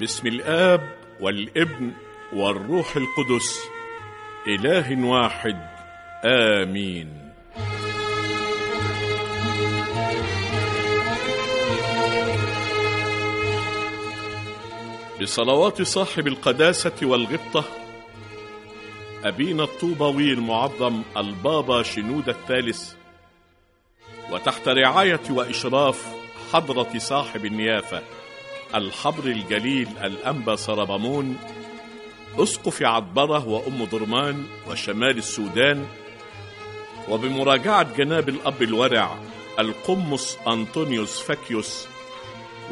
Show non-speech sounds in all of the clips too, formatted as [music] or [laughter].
باسم الآب والابن والروح القدس إله واحد آمين. بصلوات صاحب القداسة والغبطة أبينا الطوبوي المعظم البابا شنود الثالث وتحت رعاية وإشراف حضرة صاحب النيافة. الحبر الجليل الأنبا سربمون أسقف عطبرة وأم درمان وشمال السودان وبمراجعة جناب الأب الورع القمص أنطونيوس فاكيوس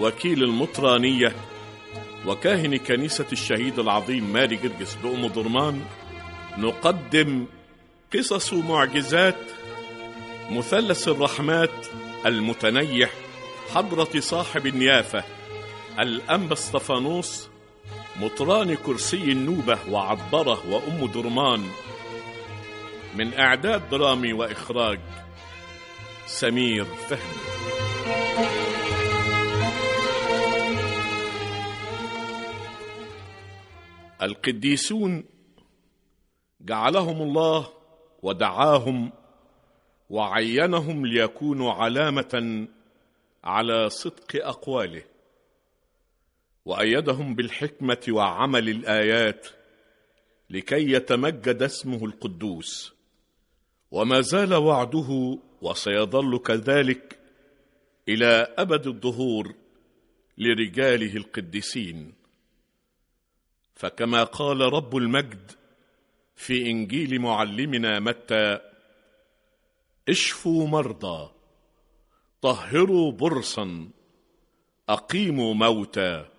وكيل المطرانية وكاهن كنيسة الشهيد العظيم ماري جرجس بأم درمان نقدم قصص معجزات مثلث الرحمات المتنيح حضرة صاحب النيافة الأنبا اسطفانوس مطران كرسي النوبة وعبرة وأم درمان من إعداد درامي وإخراج سمير فهمي. القديسون جعلهم الله ودعاهم وعينهم ليكونوا علامة على صدق أقواله. وأيدهم بالحكمة وعمل الآيات لكي يتمجد اسمه القدوس. وما زال وعده وسيظل كذلك إلى أبد الظهور لرجاله القديسين. فكما قال رب المجد في إنجيل معلمنا متى اشفوا مرضى طهروا برصا أقيموا موتى.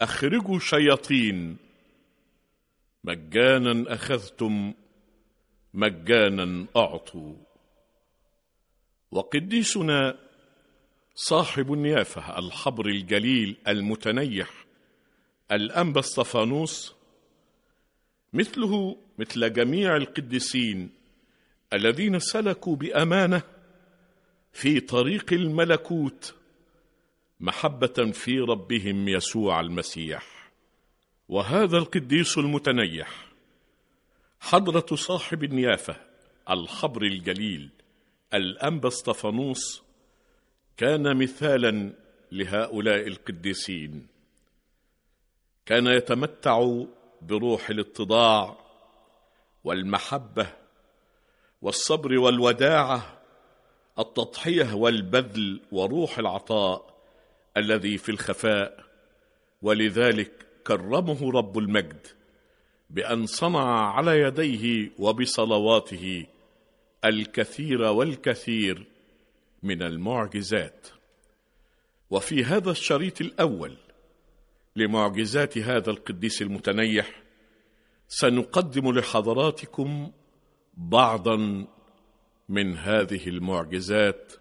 أخرجوا شياطين. مجانا أخذتم مجانا أعطوا. وقديسنا صاحب النيافة الحبر الجليل المتنيح الأنبا اسطفانوس مثله مثل جميع القديسين الذين سلكوا بأمانة في طريق الملكوت. محبة في ربهم يسوع المسيح. وهذا القديس المتنيح حضرة صاحب النيافة الحبر الجليل الانبا اسطفانوس كان مثالا لهؤلاء القديسين. كان يتمتع بروح الاتضاع والمحبة والصبر والوداعة التضحية والبذل وروح العطاء الذي في الخفاء ولذلك كرمه رب المجد بأن صنع على يديه وبصلواته الكثير والكثير من المعجزات. وفي هذا الشريط الأول لمعجزات هذا القديس المتنيح سنقدم لحضراتكم بعضا من هذه المعجزات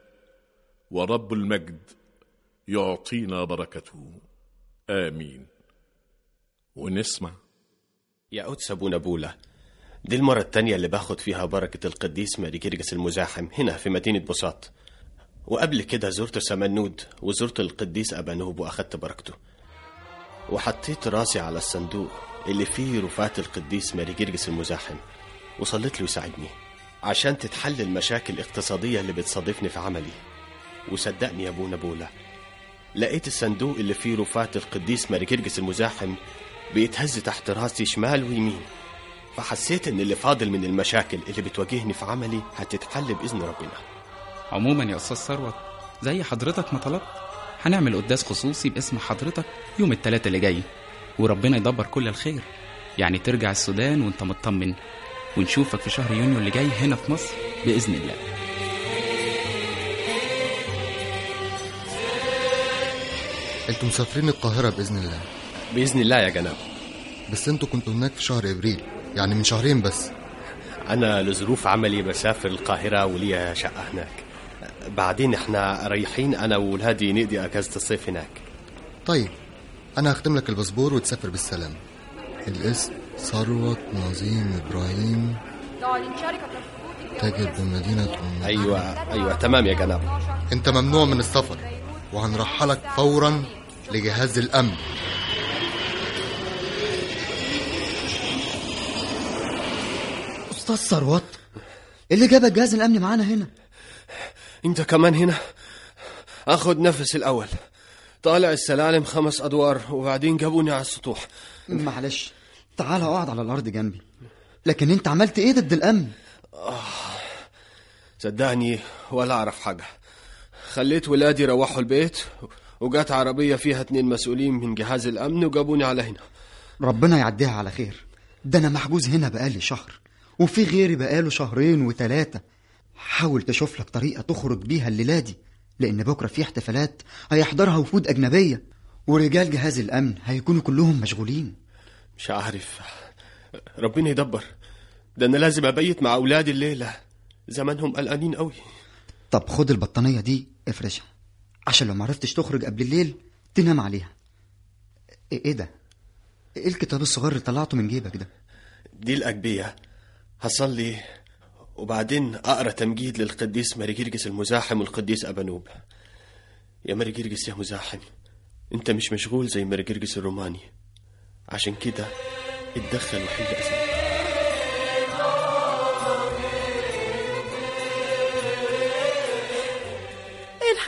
ورب المجد يعطينا بركته. آمين. ونسمع. يا قدس أبو نبولة دي المرة التانية اللي باخد فيها بركة القديس ماري جرجس المزاحم هنا في مدينة بساط وقبل كده زرت سمنود وزرت القديس أبانوب وأخدت بركته. وحطيت راسي على الصندوق اللي فيه رفات القديس ماري جرجس المزاحم وصليت له يساعدني عشان تتحل المشاكل الاقتصادية اللي بتصادفني في عملي. وصدقني يا أبو نبولة لقيت الصندوق اللي فيه رفات القديس ماري جرجس المزاحم بيتهز تحت رأسي شمال ويمين فحسيت إن اللي فاضل من المشاكل اللي بتواجهني في عملي هتتحل بإذن ربنا. عموما يا أستاذ ثروت زي حضرتك ما طلبت. هنعمل قداس خصوصي باسم حضرتك يوم التلاتة اللي جاي وربنا يدبر كل الخير. يعني ترجع السودان وانت مطمن ونشوفك في شهر يونيو اللي جاي هنا في مصر بإذن الله. أنتوا مسافرين القاهرة بإذن الله. بإذن الله يا جناب. بس أنتوا كنتوا هناك في شهر إبريل يعني من شهرين بس. أنا لظروف عملي بسافر القاهرة وليا شقة هناك. بعدين إحنا رايحين أنا وولادي نقضي أجازة الصيف هناك. طيب أنا هختم لك الباسبور وتسافر بالسلام. الاسم ثروت نظيم إبراهيم. تاجر بمدينة أم أيوه أيوه تمام يا جناب. أنت ممنوع من السفر. وهنرحلك فورا لجهاز الأمن أستاذ ثروت إيه اللي جاب جهاز الأمن معانا هنا؟ أنت كمان هنا؟ آخد نفس الأول طالع السلالم خمس أدوار وبعدين جابوني على السطوح معلش تعال أقعد على الأرض جنبي لكن أنت عملت إيه ضد الأمن؟ آه صدقني ولا أعرف حاجة خليت ولادي يروحوا البيت وجات عربية فيها اتنين مسؤولين من جهاز الأمن وجابوني على هنا. ربنا يعديها على خير. ده أنا محجوز هنا بقالي شهر وفي غيري بقاله شهرين وتلاتة. حاول تشوف لك طريقة تخرج بيها الليلة دي لأن بكرة في احتفالات هيحضرها وفود أجنبية ورجال جهاز الأمن هيكونوا كلهم مشغولين. مش عارف. ربنا يدبر. ده أنا لازم أبيت مع أولادي الليلة. زمانهم قلقانين قوي طب خد البطانية دي افرشها. عشان لو معرفتش تخرج قبل الليل تنام عليها. إيه إيه ده؟ إيه الكتاب الصغير اللي طلعته من جيبك ده؟ دي الأجبية هصلي وبعدين أقرأ تمجيد للقديس ماريجيرجس المزاحم والقديس أبانوب. يا ماريجيرجس يا مزاحم أنت مش مشغول زي ماريجيرجس الروماني. عشان كده اتدخل وحل أزمة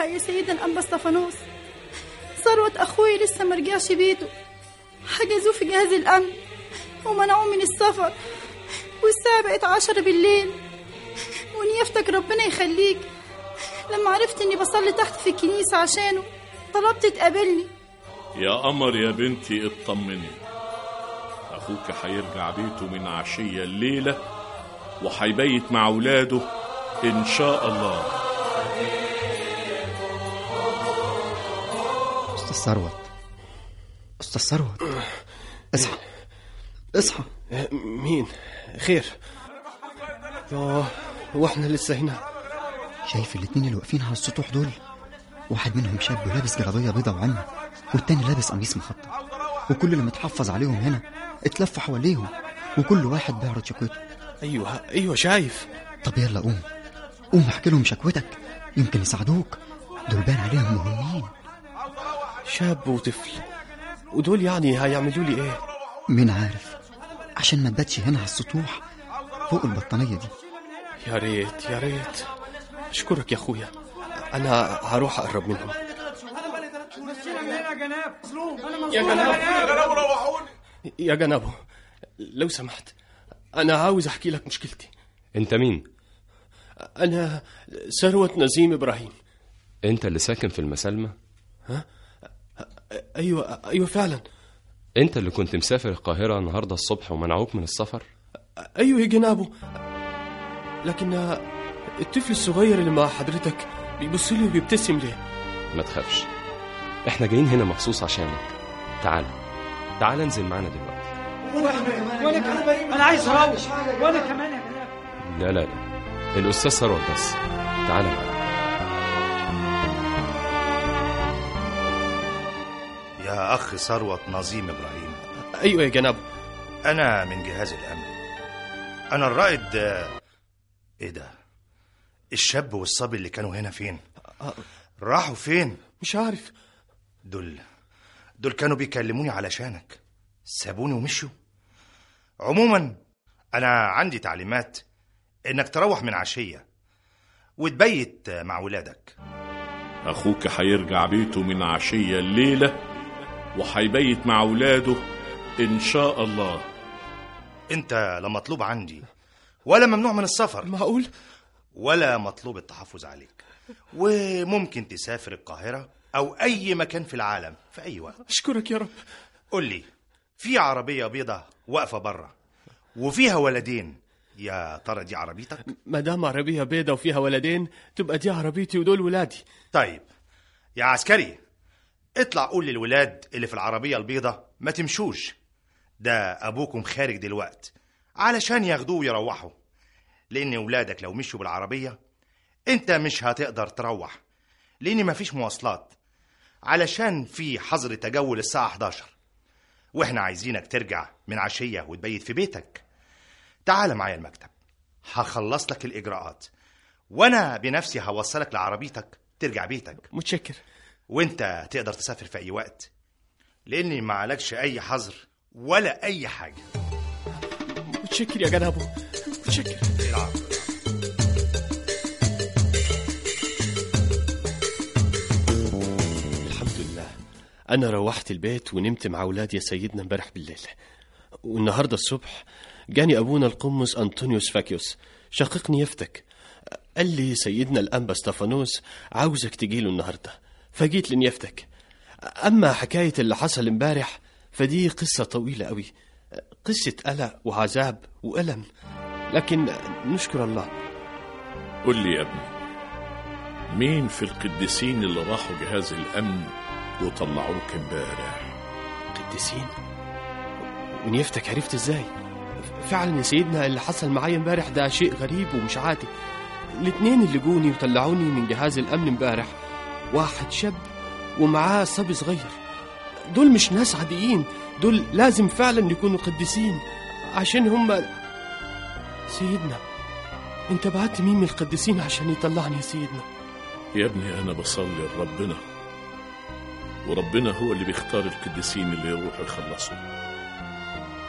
يا سيدنا الأنبا استفانوس ثروة أخوي لسه مرجعش بيته. حجزوه في جهاز الأمن. ومنعوه من السفر. والساعة بقت عشرة بالليل. ونيافتك ربنا يخليك. لما عرفت إني بصلي تحت في الكنيسة عشانه طلبت تقابلني. يا قمر يا بنتي اطمني. أخوك هيرجع بيته من عشية الليلة وهيبيت مع أولاده إن شاء الله. ثروت أستاذ ثروت. اصحى. اصحى. مين؟ خير. آه وإحنا لسه هنا. شايف الاتنين اللي واقفين على السطوح دول؟ واحد منهم شاب ولابس جلابيه بيضة وعمة والتاني لابس قميص مخطط. وكل اللي متحفظ عليهم هنا اتلفوا حواليهم وكل واحد بيعرض شكوته. أيوه أيوه شايف. طب يلا قوم. قوم احكي لهم شكوتك. يمكن يساعدوك. دول باين عليهم مهمين. شاب وطفل. ودول يعني هيعملوا لي إيه؟ مين عارف؟ عشان ما تباتش هنا على السطوح فوق البطانية دي. يا ريت يا ريت. أشكرك يا أخويا. أنا هروح أقرب منهم. يا جناب يا جنابو لو سمحت أنا عاوز أحكي لك مشكلتي. أنت مين؟ أنا ثروة نزيم إبراهيم. أنت اللي ساكن في المسالمة أيوه أيوه فعلا. أنت اللي كنت مسافر القاهرة النهاردة الصبح ومنعوك من السفر؟ أيوه يا جنابو لكن الطفل الصغير اللي مع حضرتك بيبص لي وبيبتسم ليه؟ ما تخافش. إحنا جايين هنا مخصوص عشانك. تعال تعال انزل معانا دلوقتي. وأنا كمان أنا عايز أروح. وأنا كمان يا لا لا لا. الأستاذ ثروت بس. تعال معانا. يا أخ ثروت نظيم إبراهيم. أيوه يا جنابو أنا من جهاز الأمن. أنا الرائد إيه ده؟ الشاب والصبي اللي كانوا هنا فين؟ راحوا فين؟ مش عارف. دول دول كانوا بيكلموني علشانك. سابوني ومشوا. عموما أنا عندي تعليمات إنك تروح من عشية وتبيت مع ولادك. أخوك هيرجع بيته من عشية الليلة وهيبيت مع أولاده إن شاء الله. أنت لا مطلوب عندي ولا ممنوع من السفر. معقول؟ ولا مطلوب التحفظ عليك. وممكن تسافر القاهرة أو أي مكان في العالم في أي وقت. أشكرك يا رب. قول لي في عربية بيضة واقفة بره وفيها ولدين يا ترى دي عربيتك؟ ما دام عربية بيضة وفيها ولدين تبقى دي عربيتي ودول ولادي. طيب يا عسكري اطلع قول للولاد اللي في العربية البيضة ما تمشوش. ده أبوكم خارج دلوقت علشان ياخدوه ويروحوا. لأن ولادك لو مشوا بالعربية أنت مش هتقدر تروح. لأن مفيش مواصلات. علشان في حظر تجول الساعة 11 وإحنا عايزينك ترجع من عشية وتبيت في بيتك. تعال معايا المكتب. هخلص لك الإجراءات. وأنا بنفسي هوصلك لعربيتك. ترجع بيتك. متشكر. وانت تقدر تسافر في أي وقت لأني ما عليكش أي حظر ولا أي حاجة. متشكر يا جنابو متشكر. الحمد لله. أنا روحت البيت ونمت مع أولادي يا سيدنا امبارح بالليل. والنهاردة الصبح جاني أبونا القمص أنطونيوس فاكيوس. شققني يفتك. قال لي سيدنا الأنبا استفانوس عاوزك تجيله النهاردة. فجيت لنيفتك أما حكاية اللي حصل امبارح فدي قصة طويلة قوي قصة قلق وعذاب وألم. لكن نشكر الله. قل لي يا ابني مين في القديسين اللي راحوا جهاز الأمن وطلعوك امبارح؟ قديسين؟ ونيفتك عرفت إزاي؟ فعلا يا سيدنا اللي حصل معايا امبارح ده شيء غريب ومش عادي. الاتنين اللي جوني وطلعوني من جهاز الأمن امبارح واحد شاب ومعاه صبي صغير. دول مش ناس عاديين دول لازم فعلا يكونوا قديسين عشان هم سيدنا. انت بعت مين من القديسين عشان يطلعني يا سيدنا؟ يا ابني أنا بصلي لربنا وربنا هو اللي بيختار القديسين اللي يروحوا يخلصوا.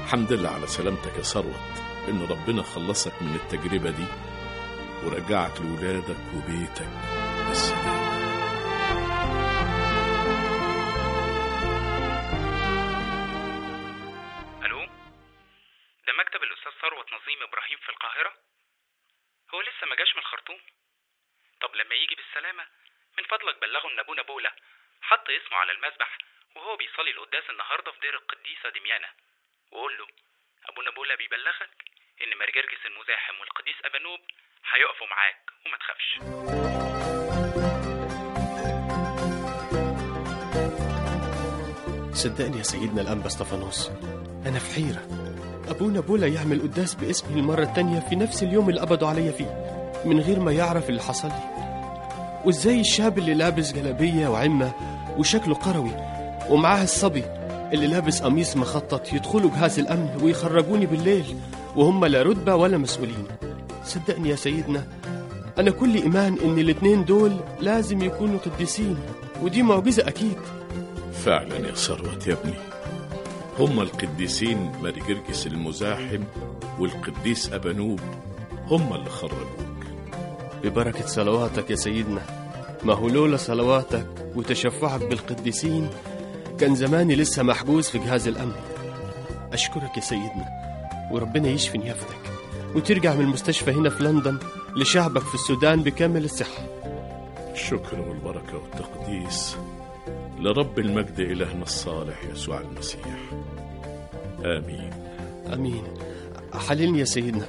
الحمد لله على سلامتك يا ثروت إن ربنا خلصك من التجربة دي ورجعك لولادك وبيتك. بالسلام ثروت نظيم إبراهيم في القاهرة؟ هو لسه ما جاش من الخرطوم طب لما يجي بالسلامة من فضلك بلغه ان ابونا بولا حط اسمه على المسبح وهو بيصلي القداس النهارده في دير القديسة دميانة. وقول له ابونا بولا بيبلغك إن مرجرجس المزاحم والقديس أبانوب هيقفوا معاك وما تخافش. صدقني يا سيدنا الأنبا استفانوس أنا في حيرة. أبونا بولا يعمل قداس باسمي المرة التانية في نفس اليوم اللي قبضوا عليا فيه من غير ما يعرف اللي حصل لي. وإزاي الشاب اللي لابس جلابية وعمة وشكله قروي ومعاه الصبي اللي لابس قميص مخطط يدخلوا جهاز الأمن ويخرجوني بالليل وهم لا رتبة ولا مسؤولين. صدقني يا سيدنا أنا كل إيمان إن الاتنين دول لازم يكونوا قديسين ودي معجزة أكيد. فعلا يا ثروت يا ابني. هم القديسين ماري جرجس المزاحم والقديس أبانوب هم اللي خرجوك ببركة صلواتك يا سيدنا ما هو لولا صلواتك وتشفعك بالقديسين كان زماني لسه محجوز في جهاز الأمن. أشكرك يا سيدنا وربنا يشفي نيافتك وترجع من المستشفى هنا في لندن لشعبك في السودان بكامل الصحة. الشكر والبركة والتقديس لرب المجد إلهنا الصالح يسوع المسيح. آمين. أمين. حللني يا سيدنا.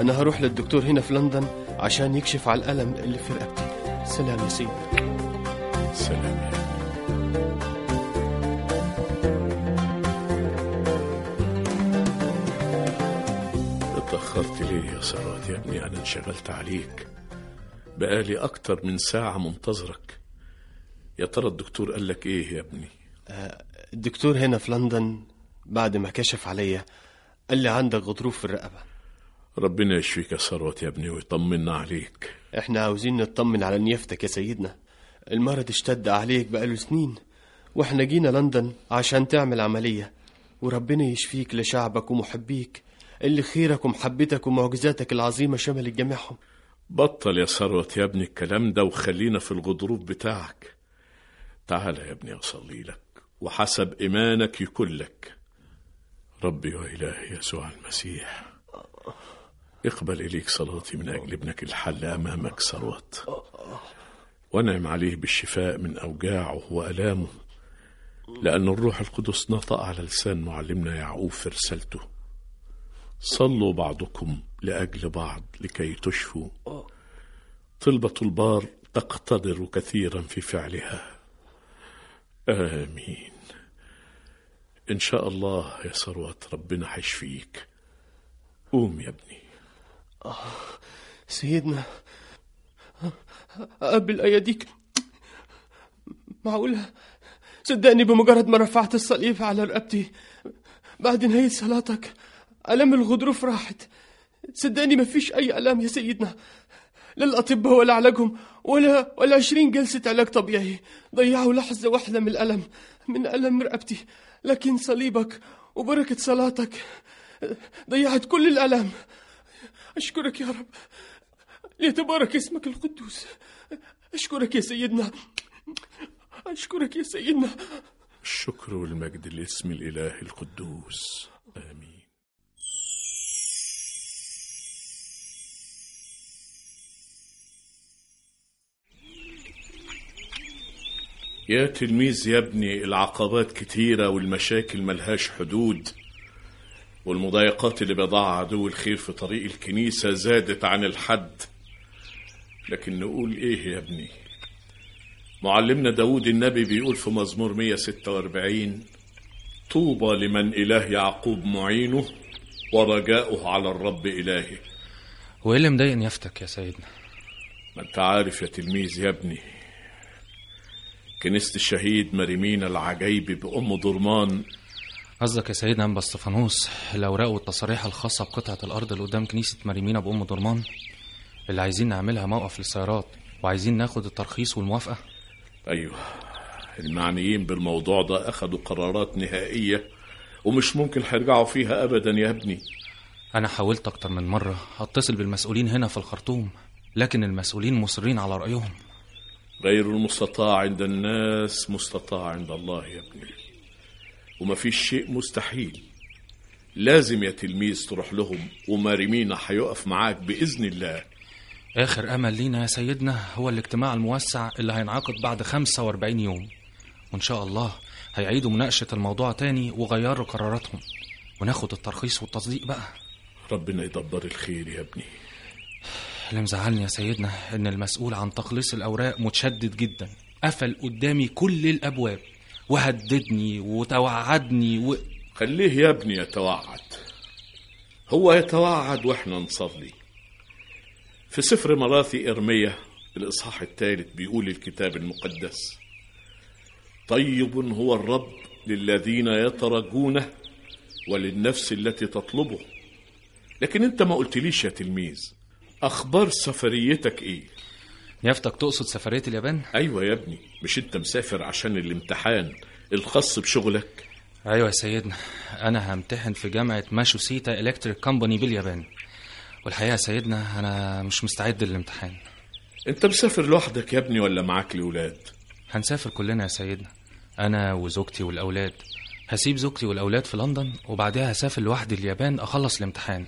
أنا هروح للدكتور هنا في لندن عشان يكشف على الألم اللي في رقبتي. سلام يا سيدنا. سلام. يا. اتأخرت ليه يا ثروت يا ابني أنا انشغلت عليك. بقالي أكتر من ساعة منتظرك. يا ترى الدكتور قال لك إيه يا ابني؟ الدكتور هنا في لندن بعد ما كشف عليا قال لي عندك غضروف في الرقبة. ربنا يشفيك يا ثروت يا ابني ويطمنا عليك. إحنا عاوزين نطمن على نيافتك يا سيدنا. المرض اشتد عليك بقاله سنين وإحنا جينا لندن عشان تعمل عملية. وربنا يشفيك لشعبك ومحبيك اللي خيرك ومحبتك ومعجزاتك العظيمة شملت جميعهم. بطل يا ثروت يا ابني الكلام ده وخلينا في الغضروف بتاعك. تعال يا ابني أصلي لك وحسب إيمانك يكون لك. ربي وإلهي يسوع المسيح. اقبل إليك صلاتي من أجل ابنك الحل أمامك ثروت وانعم عليه بالشفاء من أوجاعه وألامه لأن الروح القدس نطق على لسان معلمنا يعقوب في رسالته. صلوا بعضكم لأجل بعض لكي تشفوا. طلبة البار تقتدر كثيرا في فعلها. آمين. إن شاء الله يا ثروت ربنا هيشفيك قوم يا ابني. سيدنا قبل أيديك. معقولة؟ صدقني بمجرد ما رفعت الصليب على رقبتي بعد نهاية صلاتك ألم الغضروف راحت. صدقني مفيش أي ألم يا سيدنا لا الأطباء ولا علاجهم ولا ولا عشرين جلسة علاج طبيعي. ضيعوا لحظة واحدة من الألم من ألم رقبتي. لكن صليبك وبركة صلاتك ضيعت كل الألم. أشكرك يا رب. يتبارك اسمك القدوس. أشكرك يا سيدنا. أشكرك يا سيدنا. الشكر والمجد لاسم الإله القدوس. آمين. يا تلميذ يا ابني العقبات كتيرة والمشاكل ملهاش حدود والمضايقات اللي بيضعها عدو الخير في طريق الكنيسة زادت عن الحد. لكن نقول إيه يا ابني؟ معلمنا داود النبي بيقول في مزمور 146 طوبى لمن إله يعقوب معينه ورجاؤه على الرب إلهه وايه اللي مضايقني يفتك يا سيدنا؟ ما أنت عارف يا تلميذ يا ابني كنيسة الشهيد مريمين العجيبي بأم درمان. قصدك يا سيدنا أنبا استفانوس الأوراق والتصاريح الخاصة بقطعة الأرض اللي قدام كنيسة مريمينا بام درمان. اللي عايزين نعملها موقف للسيارات وعايزين ناخد الترخيص والموافقة. أيوه المعنيين بالموضوع ده أخدوا قرارات نهائية ومش ممكن هيرجعوا فيها أبدا يا ابني. أنا حاولت أكتر من مرة أتصل بالمسؤولين هنا في الخرطوم لكن المسؤولين مصرين على رأيهم. غير المستطاع عند الناس مستطاع عند الله يا ابني. ومفيش شيء مستحيل. لازم يا تلميذ تروح لهم ومارمينا هيقف معاك بإذن الله. آخر أمل لينا يا سيدنا هو الاجتماع الموسع اللي هينعقد بعد 45 يوم. وإن شاء الله هيعيدوا مناقشة الموضوع تاني وغيروا قراراتهم. وناخد الترخيص والتصديق بقى. ربنا يدبر الخير يا ابني. اللي مزعلني يا سيدنا إن المسؤول عن تخليص الأوراق متشدد جدا. قفل قدامي كل الأبواب وهددني وتوعدني و... خليه يا ابني يتوعد. هو يتوعد وإحنا نصلي. في سفر مراثي إرمية الإصحاح الثالث بيقول الكتاب المقدس طيب هو الرب للذين يترجونه وللنفس التي تطلبه. لكن أنت ما قلتليش يا تلميذ أخبار سفريتك إيه؟ نيافتك تقصد سفرية اليابان؟ أيوه يا ابني مش أنت مسافر عشان الامتحان الخاص بشغلك؟ أيوه يا سيدنا أنا همتحن في جامعة Matsushita Electric Company باليابان. والحقيقة يا سيدنا أنا مش مستعد للامتحان. أنت مسافر لوحدك يا ابني ولا معاك الولاد هنسافر كلنا يا سيدنا أنا وزوجتي والأولاد. هسيب زوجتي والأولاد في لندن وبعدها هسافر لوحدي اليابان أخلص الامتحان.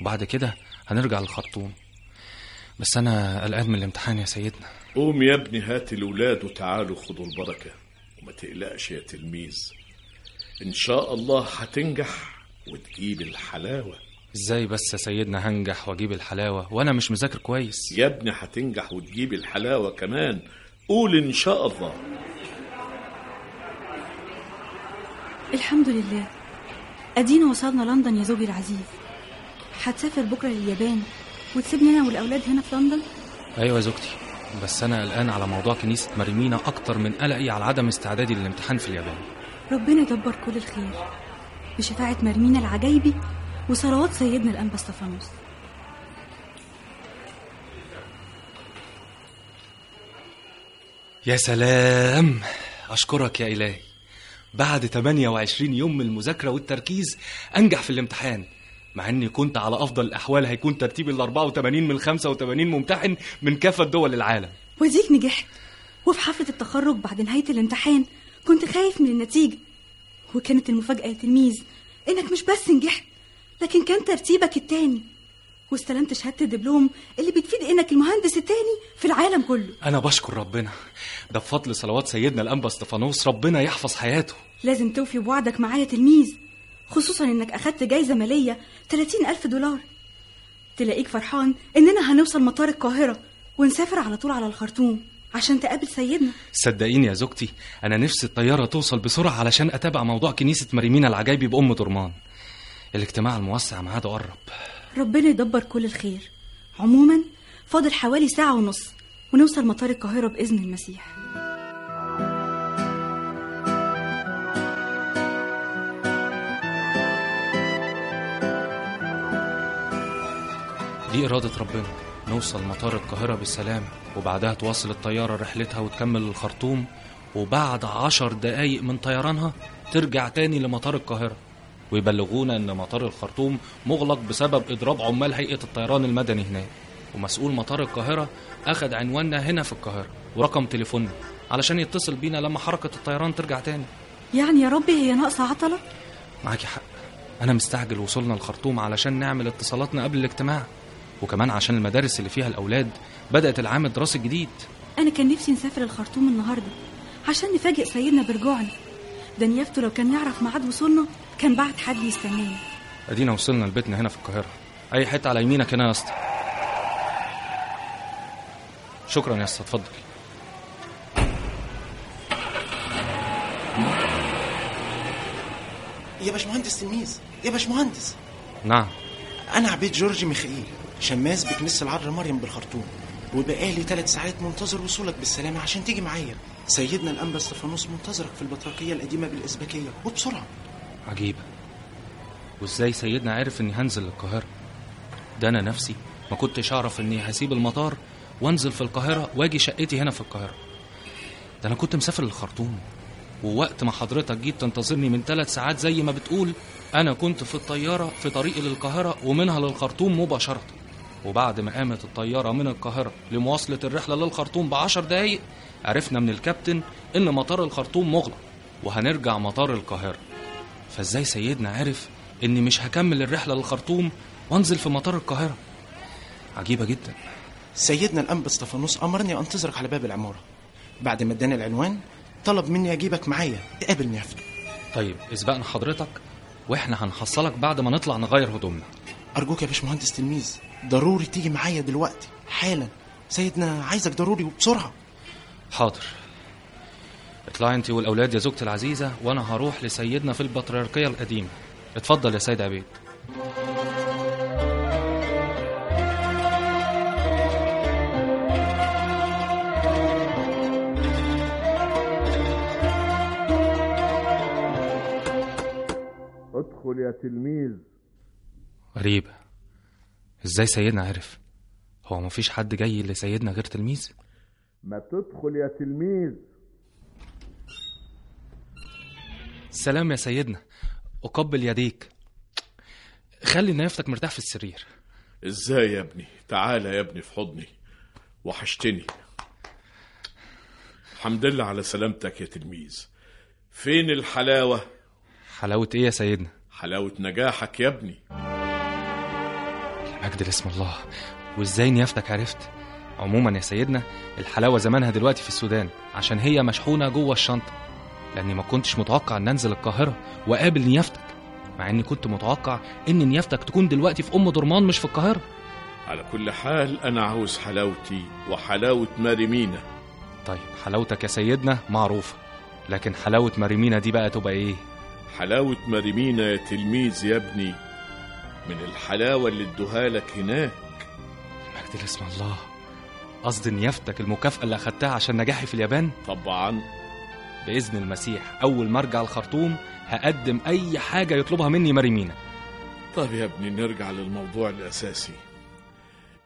وبعد كده هنرجع للخرطوم. بس أنا قلقان من الامتحان يا سيدنا. قوم يا ابني هات الولاد وتعالوا خدوا البركة وما تقلقش يا تلميذ. إن شاء الله هتنجح وتجيب الحلاوة. إزاي بس يا سيدنا هنجح وأجيب الحلاوة؟ وأنا مش مذاكر كويس. يا ابني هتنجح وتجيب الحلاوة كمان. قول إن شاء الله. الحمد لله. أدينا وصلنا لندن يا زوجي العزيز. هتسافر بكرة لليابان؟ وتسيبني أنا والأولاد هنا في لندن؟ أيوه يا زوجتي. بس أنا قلقان على موضوع كنيسة مريمينا أكتر من قلقي على عدم استعدادي للامتحان في اليابان. ربنا يدبر كل الخير. بشفاعة مرمينا العجايبي وصلوات سيدنا الأنبا استفانوس يا سلام! أشكرك يا إلهي. بعد 28 يوم من المذاكرة والتركيز أنجح في الامتحان. مع إني كنت على أفضل الأحوال هيكون ترتيبي ال 84 من 85 ممتحن من كافة دول العالم. وديك نجحت. وفي حفلة التخرج بعد نهاية الامتحان كنت خايف من النتيجة وكانت المفاجأة يا تلميذ إنك مش بس نجحت لكن كان ترتيبك التاني. واستلمت شهادة الدبلوم اللي بتفيد إنك المهندس التاني في العالم كله. أنا بشكر ربنا. ده بفضل صلوات سيدنا الأنبا استفانوس ربنا يحفظ حياته. لازم توفي بوعدك معايا يا تلميذ. خصوصا إنك أخدت جايزة مالية 30 ألف دولار. تلاقيك فرحان إننا هنوصل مطار القاهرة ونسافر على طول على الخرطوم عشان تقابل سيدنا. صدقيني يا زوجتي أنا نفسي الطيارة توصل بسرعة علشان أتابع موضوع كنيسة مريمينا العجايبي بأم درمان. الاجتماع الموسع ميعاده قرب. ربنا يدبر كل الخير. عموما فاضل حوالي ساعة ونص ونوصل مطار القاهرة بإذن المسيح. دي إرادة ربنا. نوصل مطار القاهرة بالسلام وبعدها تواصل الطيارة رحلتها وتكمل الخرطوم وبعد عشر دقايق من طيرانها ترجع تاني لمطار القاهرة. ويبلغونا إن مطار الخرطوم مغلق بسبب إضراب عمال هيئة الطيران المدني هناك. ومسؤول مطار القاهرة أخذ عنواننا هنا في القاهرة ورقم تليفوننا علشان يتصل بينا لما حركة الطيران ترجع تاني. يعني يا ربي هي ناقصة عطلة معاكي حق. أنا مستعجل وصولنا الخرطوم علشان نعمل اتصالاتنا قبل الاجتماع. وكمان عشان المدارس اللي فيها الأولاد بدأت العام الدراسي الجديد. أنا كان نفسي نسافر الخرطوم النهاردة عشان نفاجئ سيدنا برجوعنا. ده نيافته لو كان يعرف ميعاد وصولنا كان بعت حد يستناني أدينا وصلنا لبيتنا هنا في القاهرة. أي حتة على يمينك هنا يا أسطى. شكرا يا أسطى اتفضل. يا باشمهندس تلميذ يا باشمهندس. نعم. أنا عبيد جورج ميخائيل. شماس بكنيسة العذراء مريم بالخرطوم وبقالي ثلاث ساعات منتظر وصولك بالسلامة عشان تيجي معايا. سيدنا الأنبا استفانوس منتظرك في البطريقية القديمة بالإزبكية وبسرعة. عجيبة وإزاي سيدنا عرف إني هنزل القاهرة ده أنا نفسي. ما كنتش أعرف إني هسيب المطار وأنزل في القاهرة وأجي شقتي هنا في القاهرة. ده أنا كنت مسافر للخرطوم. ووقت ما حضرتك جيت تنتظرني من ثلاث ساعات زي ما بتقول أنا كنت في الطيارة في طريقي للقاهرة ومنها للخرطوم مباشرة. وبعد ما قامت الطيارة من القاهرة لمواصلة الرحلة للخرطوم بعشر دقايق عرفنا من الكابتن إن مطار الخرطوم مغلق وهنرجع مطار القاهرة. فإزاي سيدنا عرف إني مش هكمل الرحلة للخرطوم وأنزل في مطار القاهرة؟ عجيبة جدا. سيدنا الأنبا استفانوس أمرني أنتظرك على باب العمارة. بعد ما اداني العنوان طلب مني أجيبك معايا. تقابل نيافته طيب إسبقنا حضرتك وإحنا هنحصلك بعد ما نطلع نغير هدومنا. أرجوك يا باشمهندس تلميذ ضروري تيجي معايا دلوقتي حالا. سيدنا عايزك ضروري وبسرعة حاضر. اطلعي انت والأولاد يا زوجتي العزيزة وأنا هروح لسيدنا في البطريركية القديمة. اتفضل يا سيد عبيد. ادخل يا تلميذ. غريبة. إزاي سيدنا عرف؟ هو مفيش حد جاي لسيدنا غير تلميذ؟ ما تدخل يا تلميذ. سلام يا سيدنا أقبل يديك. خلي نيافتك مرتاح في السرير. إزاي يا ابني؟ تعالى يا ابني في حضني. وحشتني. الحمد لله على سلامتك يا تلميذ. فين الحلاوة؟ حلاوة إيه يا سيدنا؟ حلاوة نجاحك يا ابني. المجد لاسم الله. وإزاي نيافتك عرفت؟ عموما يا سيدنا الحلاوة زمانها دلوقتي في السودان عشان هي مشحونة جوه الشنطة. لأني ما كنتش متوقع إن أنزل القاهرة وأقابل نيافتك مع إني كنت متوقع إن نيافتك تكون دلوقتي في أم درمان مش في القاهرة. على كل حال أنا عاوز حلاوتي وحلاوة ماريمينا طيب حلاوتك يا سيدنا معروفة. لكن حلاوة مريمينا دي بقى تبقى إيه؟ حلاوة ماريمينا يا تلميذ يا ابني من الحلاوة اللي ادوها لك هناك المجد لاسم الله. قصد نيافتك المكافأة اللي أخدتها عشان نجاحي في اليابان؟ طبعا. بإذن المسيح أول ما أرجع الخرطوم هقدم أي حاجة يطلبها مني مريمينا طب يا ابني نرجع للموضوع الأساسي.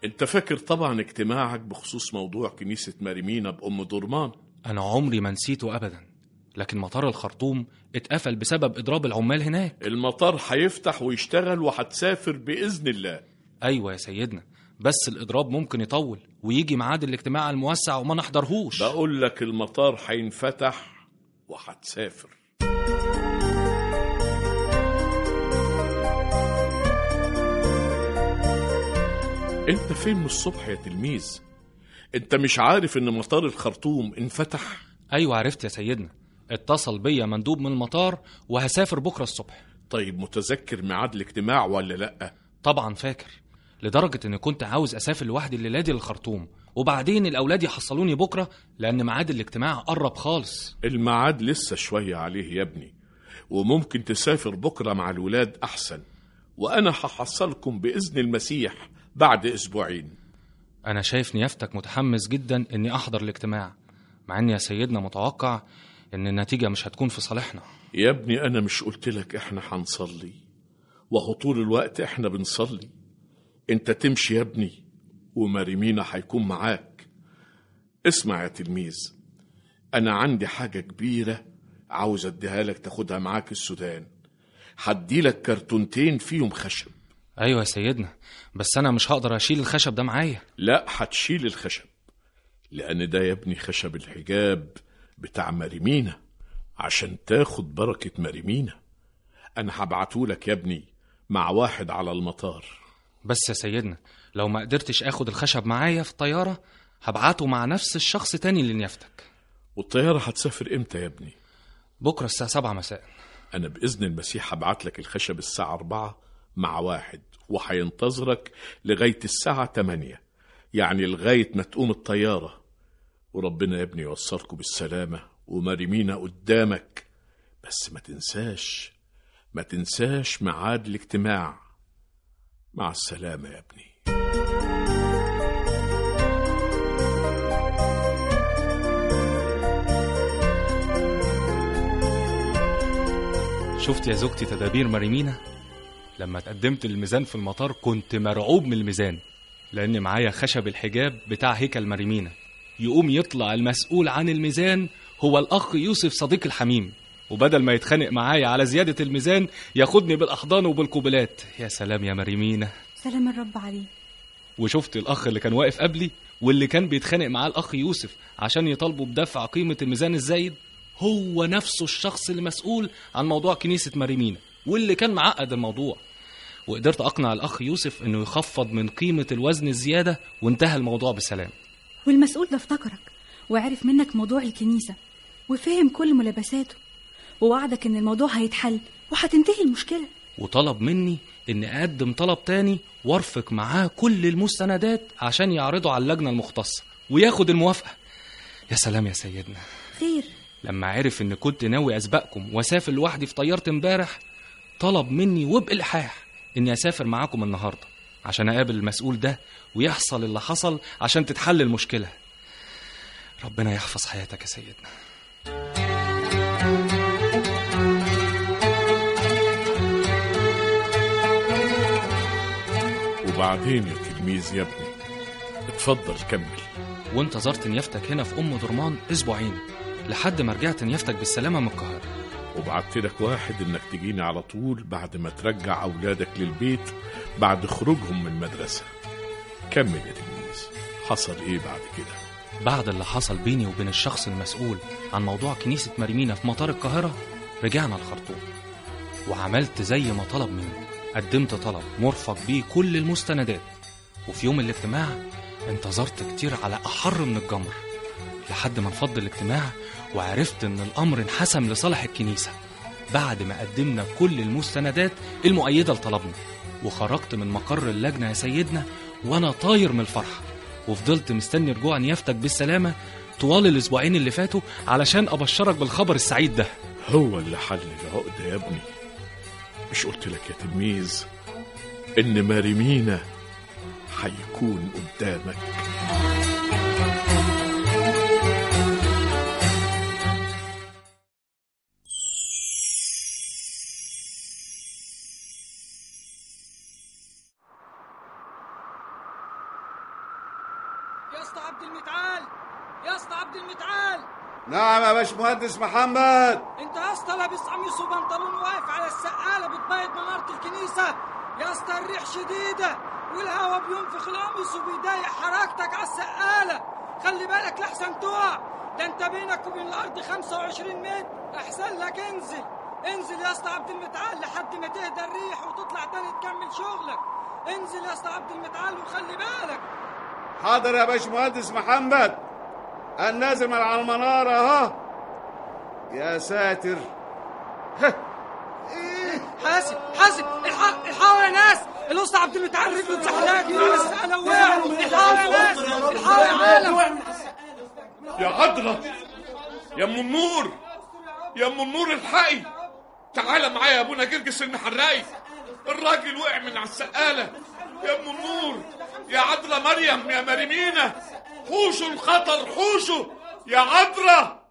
أنت فاكر طبعا اجتماعك بخصوص موضوع كنيسة ماريمينا بأم درمان؟ أنا عمري ما نسيته أبدا. لكن مطار الخرطوم اتقفل بسبب إضراب العمال هناك. المطار هيفتح ويشتغل وهتسافر بإذن الله. أيوة يا سيدنا بس الإضراب ممكن يطول ويجي ميعاد الاجتماع الموسع وما نحضرهوش. بقول لك المطار هينفتح وهتسافر. أنت فين من الصبح يا تلميذ؟ أنت مش عارف إن مطار الخرطوم انفتح؟ أيوة عرفت يا سيدنا اتصل بيا مندوب من المطار وهسافر بكرة الصبح. طيب متذكر ميعاد الاجتماع ولا لأ؟ طبعا فاكر لدرجة إني كنت عاوز أسافر لوحدي الليلة دي للخرطوم وبعدين الأولاد يحصلوني بكرة لأن ميعاد الاجتماع قرب خالص. الميعاد لسه شوية عليه يا ابني وممكن تسافر بكرة مع الولاد أحسن وأنا هحصلكم بإذن المسيح بعد أسبوعين. أنا شايف نيافتك متحمس جدا إني أحضر الاجتماع مع إني يا سيدنا متوقع إن النتيجة مش هتكون في صالحنا. يا ابني أنا مش قلت لك إحنا هنصلي. وهو طول الوقت إحنا بنصلي. أنت تمشي يا ابني وماريمينا هيكون معاك. اسمع يا تلميذ أنا عندي حاجة كبيرة عاوز أديها لك تاخدها معاك السودان. هديلك كرتونتين فيهم خشب. أيوه يا سيدنا بس أنا مش هقدر أشيل الخشب ده معايا. لا هتشيل الخشب لأن ده يا ابني خشب الحجاب. بتاع مريمينا عشان تاخد بركة مريمينا. أنا هبعتهولك يا ابني مع واحد على المطار. بس يا سيدنا لو ما قدرتش آخد الخشب معايا في الطياره هبعته مع نفس الشخص تاني لنيافتك والطيارة هتسافر إمتى يا ابني؟ بكرة الساعة 7 مساء. أنا بإذن المسيح هبعت لك الخشب الساعة أربعة مع واحد وهينتظرك لغاية الساعة تمانية يعني لغاية ما تقوم الطيارة. وربنا يا ابني يوصلكوا بالسلامة ومريمينا قدامك. بس ما تنساش ما تنساش ميعاد الاجتماع. مع السلامة يا ابني. شفت يا زوجتي تدابير مريمينا لما تقدمت للميزان في المطار كنت مرعوب من الميزان لأن معايا خشب الحجاب بتاع هيكل مريمينا يقوم يطلع المسؤول عن الميزان هو الأخ يوسف صديق الحميم. وبدل ما يتخانق معايا على زيادة الميزان ياخدني بالأحضان وبالقبلات. يا سلام يا مريمينا سلام الرب عليه وشفت الأخ اللي كان واقف قبلي واللي كان بيتخانق معاه الأخ يوسف عشان يطالبوا بدفع قيمة الميزان الزايد؟ هو نفسه الشخص المسؤول عن موضوع كنيسة مريمينا واللي كان معقد الموضوع. وقدرت أقنع الأخ يوسف إنه يخفض من قيمة الوزن الزيادة وانتهى الموضوع بسلام. والمسؤول ده افتكرك وعرف منك موضوع الكنيسة وفهم كل ملابساته ووعدك إن الموضوع هيتحل وهتنتهي المشكلة. وطلب مني إني أقدم طلب تاني وأرفق معاه كل المستندات عشان يعرضه على اللجنة المختصة وياخد الموافقة. يا سلام يا سيدنا. خير. لما عرف إن كنت ناوي أسبقكم وأسافر لوحدي في طيارة امبارح طلب مني وبإلحاح إني أسافر معاكم النهاردة عشان أقابل المسؤول ده ويحصل اللي حصل عشان تتحل المشكلة. ربنا يحفظ حياتك يا سيدنا. وبعدين يا تلميذ يا ابني اتفضل كمل. وانتظرت نيافتك هنا في أم درمان أسبوعين لحد ما رجعت نيافتك بالسلامة من القاهرة. وبعت لك واحد إنك تجيني على طول بعد ما ترجع أولادك للبيت بعد خروجهم من المدرسة. كمل يا تلميذ حصل إيه بعد كده؟ بعد اللي حصل بيني وبين الشخص المسؤول عن موضوع كنيسة مريمينا في مطار القاهرة رجعنا الخرطوم. وعملت زي ما طلب مني. قدمت طلب مرفق بيه كل المستندات. وفي يوم الاجتماع انتظرت كتير على أحر من الجمر. لحد ما انفض الاجتماع وعرفت إن الأمر انحسم لصالح الكنيسة. بعد ما قدمنا كل المستندات المؤيدة لطلبنا. وخرجت من مقر اللجنة يا سيدنا وأنا طاير من الفرحه وفضلت مستني رجوع نيافتك بالسلامة طوال الأسبوعين اللي فاتوا علشان أبشرك بالخبر السعيد ده. هو اللي حل العقدة يا ابني. مش قلت لك يا تلميذ إن مريمينا هيكون قدامك. نعم يا باشمهندس محمد. انت يا اسطى لابس قميص وبنطلون واقف على السقالة بتبيض مناره الكنيسة. يا اسطى الريح شديدة والهوا بينفخ القميص وبيضايق حركتك على السقالة. خلي بالك لحسن تقع ده انت بينك وبين الأرض 25 متر. أحسن لك انزل. انزل يا اسطى عبد المتعال لحد ما تهدى الريح وتطلع تاني تكمل شغلك. انزل يا اسطى عبد المتعال وخلي بالك. حاضر يا باشمهندس محمد. النازل من على المنارة اهو يا ساتر. حاسب حاسب. الحق الحقوا يا ناس. الاسطى عبد المتعال رجله اتزحلقت السقاله وقع الحقوا يا ناس. الحقوا يا عالم. يا عضلة يا ام النور يا ام النور الحقي تعالى معايا يا أبونا جرجس المحراي. الراجل وقع من على السقالة. يا ام النور يا عضلة مريم يا مريمينا. حوشوا الخطر حوشوا يا عذرة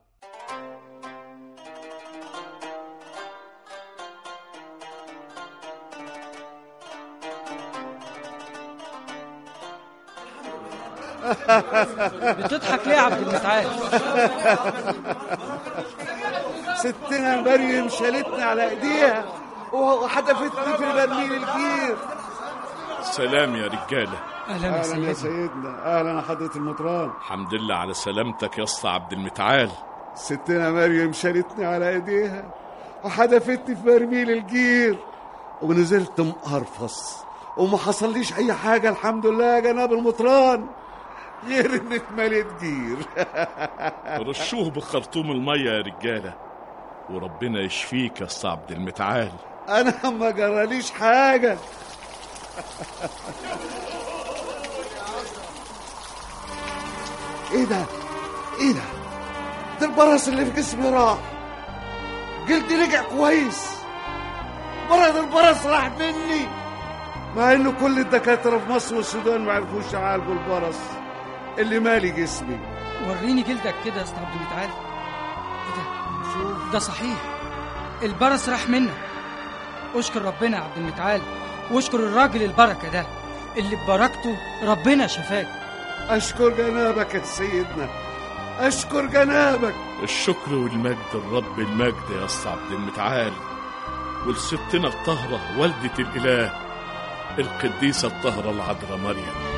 بتضحك ليه يا عبد المتعال ستنا مريم شالتنا على ايديها وحدفتني في برميل الجير سلام يا رجالة. أهلا يا أهلا يا سيدنا. أهلا يا حضرة المطران. الحمد لله على سلامتك يا أسطى عبد المتعال. ستنا مريم شالتني على إيديها وحدفتني في برميل الجير ونزلت مقرفص وما حصليش أي حاجة. الحمد لله يا جناب المطران. غير اني اتمليت جير. [laughs] رشوه بخرطوم المية يا رجالة وربنا يشفيك يا أسطى عبد المتعال. أنا ما جراليش حاجة. [laughs] إيه ده؟ إيه ده؟ ده البرص اللي في جسمي راح. جلدي رجع كويس. مرض البرص راح مني. مع إنه كل الدكاترة في مصر والسودان ما عرفوش يعالجوا البرص اللي مالي جسمي. وريني جلدك كده يا اسطى عبد المتعال. إيه ده؟ ده صحيح. البرص راح منك أشكر ربنا يا عبد المتعال وأشكر الراجل البركة ده اللي ببركته ربنا شفاك أشكر جنابك يا سيدنا. أشكر جنابك. الشكر والمجد الرب المجد يا أسطى عبد المتعال. ولستنا الطاهرة والدة الإله القديسة الطاهرة العذراء مريم.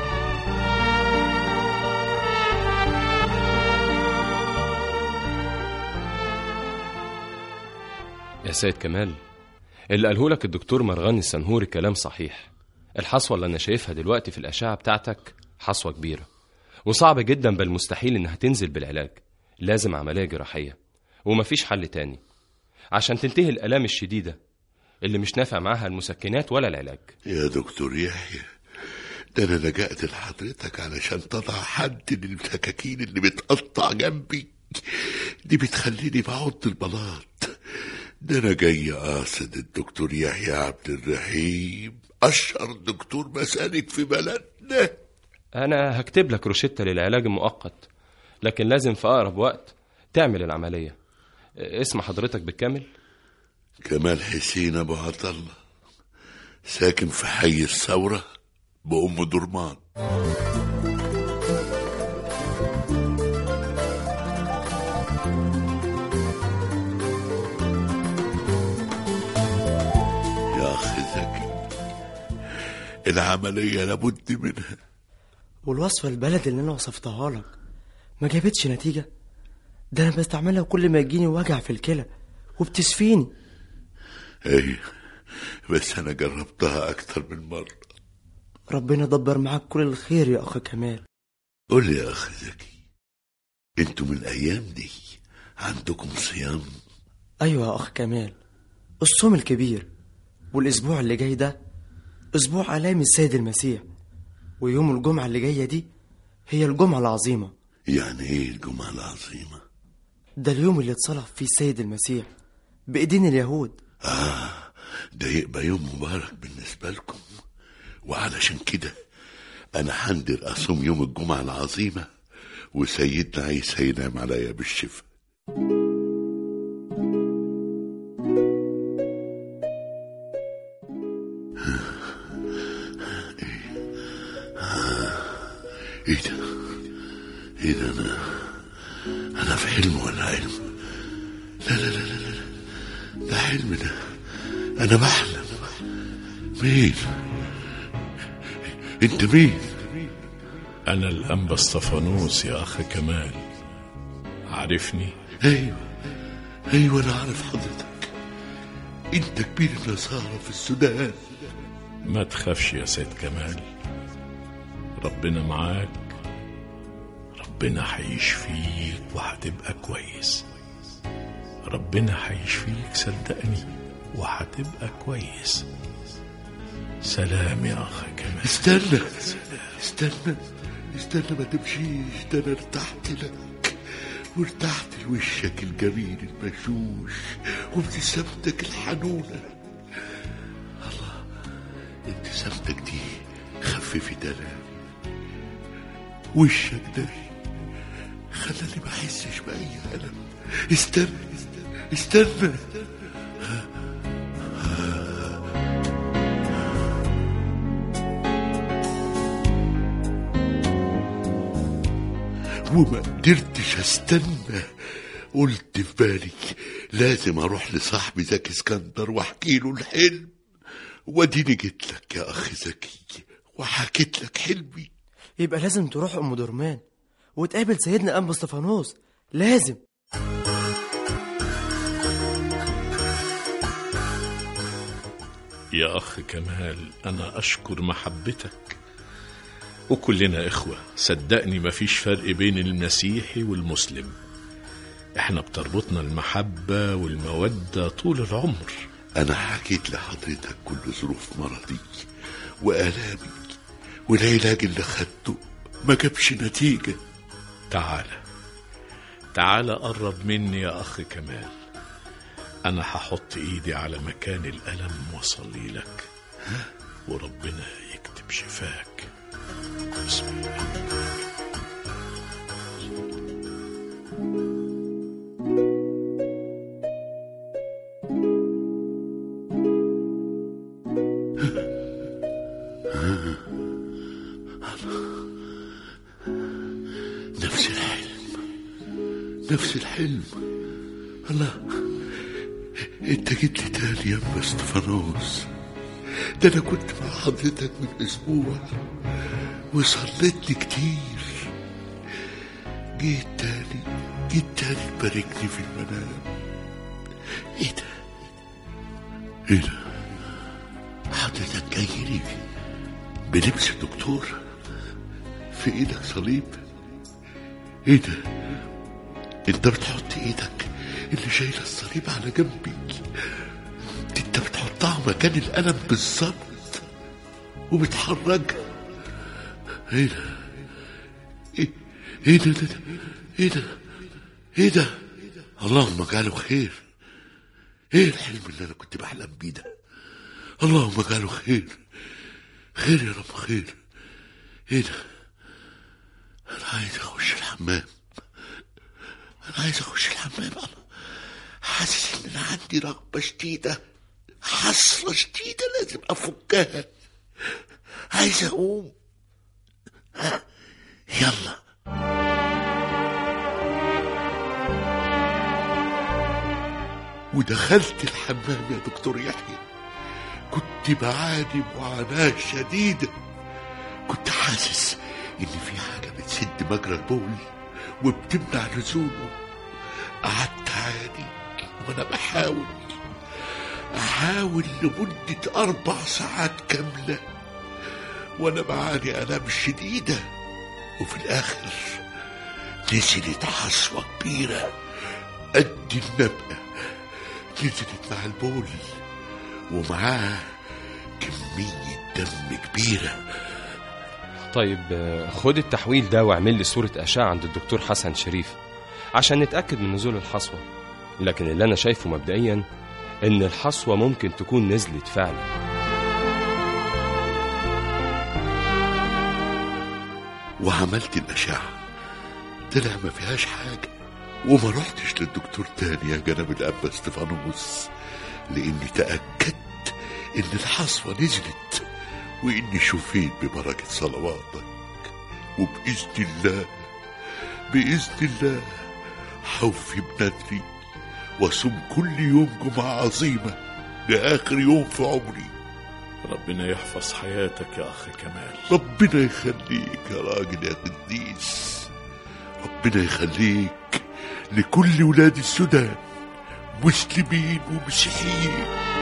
يا سيد كمال اللي قاله لك الدكتور مرغني السنهوري كلام صحيح. الحصوة اللي أنا شايفها دلوقتي في الأشعة بتاعتك حصوة كبيرة. وصعب جدا بل مستحيل إنها تنزل بالعلاج. لازم عملية جراحية. ومفيش حل تاني. عشان تنتهي الآلام الشديدة اللي مش نافع معاها المسكنات ولا العلاج. يا دكتور يحيى ده أنا لجأت لحضرتك علشان تضع حد للسكاكين اللي بتقطع جنبي. دي بتخليني بعض البلاط. ده أنا جاي قاصد الدكتور يحيى عبد الرحيم أشهر دكتور مسالك في بلدنا. أنا هكتب لك روشتة للعلاج المؤقت لكن لازم في أقرب وقت تعمل العملية. اسم حضرتك بالكامل. كمال حسين أبو عطله ساكن في حي الثورة بأم درمان. يا أخي زكي العملية لابد منها. والوصفة البلد اللي أنا وصفتها لك ما جابتش نتيجة؟ ده أنا بستعملها كل ما يجيني وجع في الكلى وبتشفيني إيه بس أنا جربتها أكتر من مرة. ربنا دبر معاك كل الخير يا أخ كمال. قول لي يا أخي زكي أنتوا من الأيام دي عندكم صيام؟ أيوة يا أخ كمال الصوم الكبير والأسبوع اللي جاي ده أسبوع علامة السيد المسيح. ويوم الجمعة اللي جاية دي هي الجمعة العظيمة. يعني إيه الجمعة العظيمة؟ ده اليوم اللي اتصلح فيه السيد المسيح بإيدين اليهود. آه ده يبقى يوم مبارك بالنسبة لكم. وعلشان كده أنا هندر أصوم يوم الجمعة العظيمة وسيدنا عيسى ينام عليا بالشفاء. حلم ولا علم؟ لا لا لا لا لا ده حلم ده. أنا بحلم. مين؟ أنت مين؟ أنا الأنبا اسطفانوس يا أخ كمال. عارفني؟ أيوه. أيوه أنا عارف حضرتك. أنت كبير النصارى في السودان. ما تخافش يا سيد كمال. ربنا معاك. ربنا هيشفيك وهتبقى كويس. ربنا هيشفيك صدقني وهتبقى كويس. سلام يا أخ كمال استنى استنى استنى ما تمشيش ده أنا ارتحت لك وارتحت لوشك الجميل المشوش وابتسامتك الحنونة. الله ابتسامتك دي خففت ألمي وشك ده احسش بأي ألم؟ استنى استنى استنى وما قدرتش أستنى. قلت في بالي لازم أروح لصاحبي زكي اسكندر وأحكي له الحلم. واديني جيت لك يا اخ زكي وحكيت لك حلمي. يبقى لازم تروح أم درمان وتقابل سيدنا ابو استفانوس لازم. يا أخ كمال أنا أشكر محبتك. وكلنا إخوة صدقني مفيش فرق بين المسيحي والمسلم. إحنا بتربطنا المحبة والمودة طول العمر. أنا حكيت لحضرتك كل ظروف مرضي وآلامي والعلاج اللي خدته ما جابش نتيجة. تعالى تعالى قرب مني يا أخ كمال. أنا هحط إيدي على مكان الألم وأصلي لك. وربنا يكتب شفاك. بسم نفس الحلم. الله انت جيت لي تاني يا ام استفانوس ده أنا كنت مع حضرتك من أسبوع وصليت لي كتير. جيت تاني جيت تاني تباركني في المنام. إيه ده؟ إيه ده؟ حضرتك جاي لي بلبس الدكتور في إيدك صليب؟ إيه ده؟ انت بتحط إيدك اللي شايلة الصليب على جنبي انت بتحطها مكان القلم بالظبط وبتحركها إيه ده؟ إيه؟ إيه ده, ده, ده؟ إيه ده؟ إيه ده؟ اللهم اجعله خير. إيه الحلم اللي أنا كنت بحلم بيه ده؟ اللهم اجعله خير. خير يا رب خير. إيه ده؟ أنا عايز اخش الحمام. أنا عايز أخش الحمام. أنا حاسس إن أنا عندي رغبة شديدة. حسره شديدة لازم أفكها. عايز أقوم. ها، يلا. ودخلت الحمام يا دكتور يحيى. كنت بعاني معاناة شديدة. كنت حاسس إن في حاجة بتسد مجرى البول وبتمنع نزوله قعدت عاني وأنا بحاول. أحاول لمدة أربع ساعات كاملة. وأنا بعاني آلام شديدة. وفي الآخر نزلت حصوة كبيرة قد النبقة نزلت مع البول. ومعاها كمية دم كبيرة. طيب آه، خد التحويل ده واعمل لي صورة أشعة عند الدكتور حسن شريف عشان نتأكد من نزول الحصوة. لكن اللي أنا شايفه مبدئيا إن الحصوة ممكن تكون نزلت فعلا. وعملت الأشعة. طلع ما فيهاش حاجة. وما رحتش للدكتور تاني يا جناب الأب استفانوس لأني تأكدت إن الحصوة نزلت. وإني شفيت ببركة صلواتك وبإذن الله بإذن الله حوفي بنذري وأصوم كل يوم جمعة عظيمة لآخر يوم في عمري. ربنا يحفظ حياتك يا أخ كمال. ربنا يخليك يا راجل يا قديس. ربنا يخليك لكل ولاد السودان مسلمين ومسيحيين.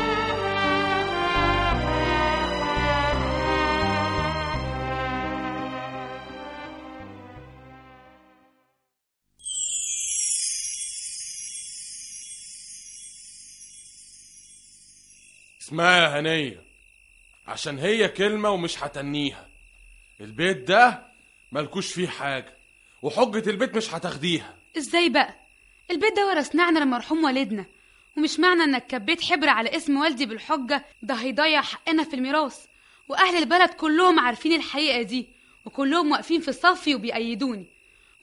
اسمها يا هنية عشان هي كلمة ومش هتنيها. البيت ده ملكوش فيه حاجة وحجة البيت مش هتاخديها. إزاي بقى؟ البيت ده ورثناه لما مرحوم والدنا ومش معنى انك كبيت حبر على اسم والدي بالحجة ده هيضيع حقنا في الميراث. وأهل البلد كلهم عارفين الحقيقة دي وكلهم واقفين في صفي وبيأيدوني.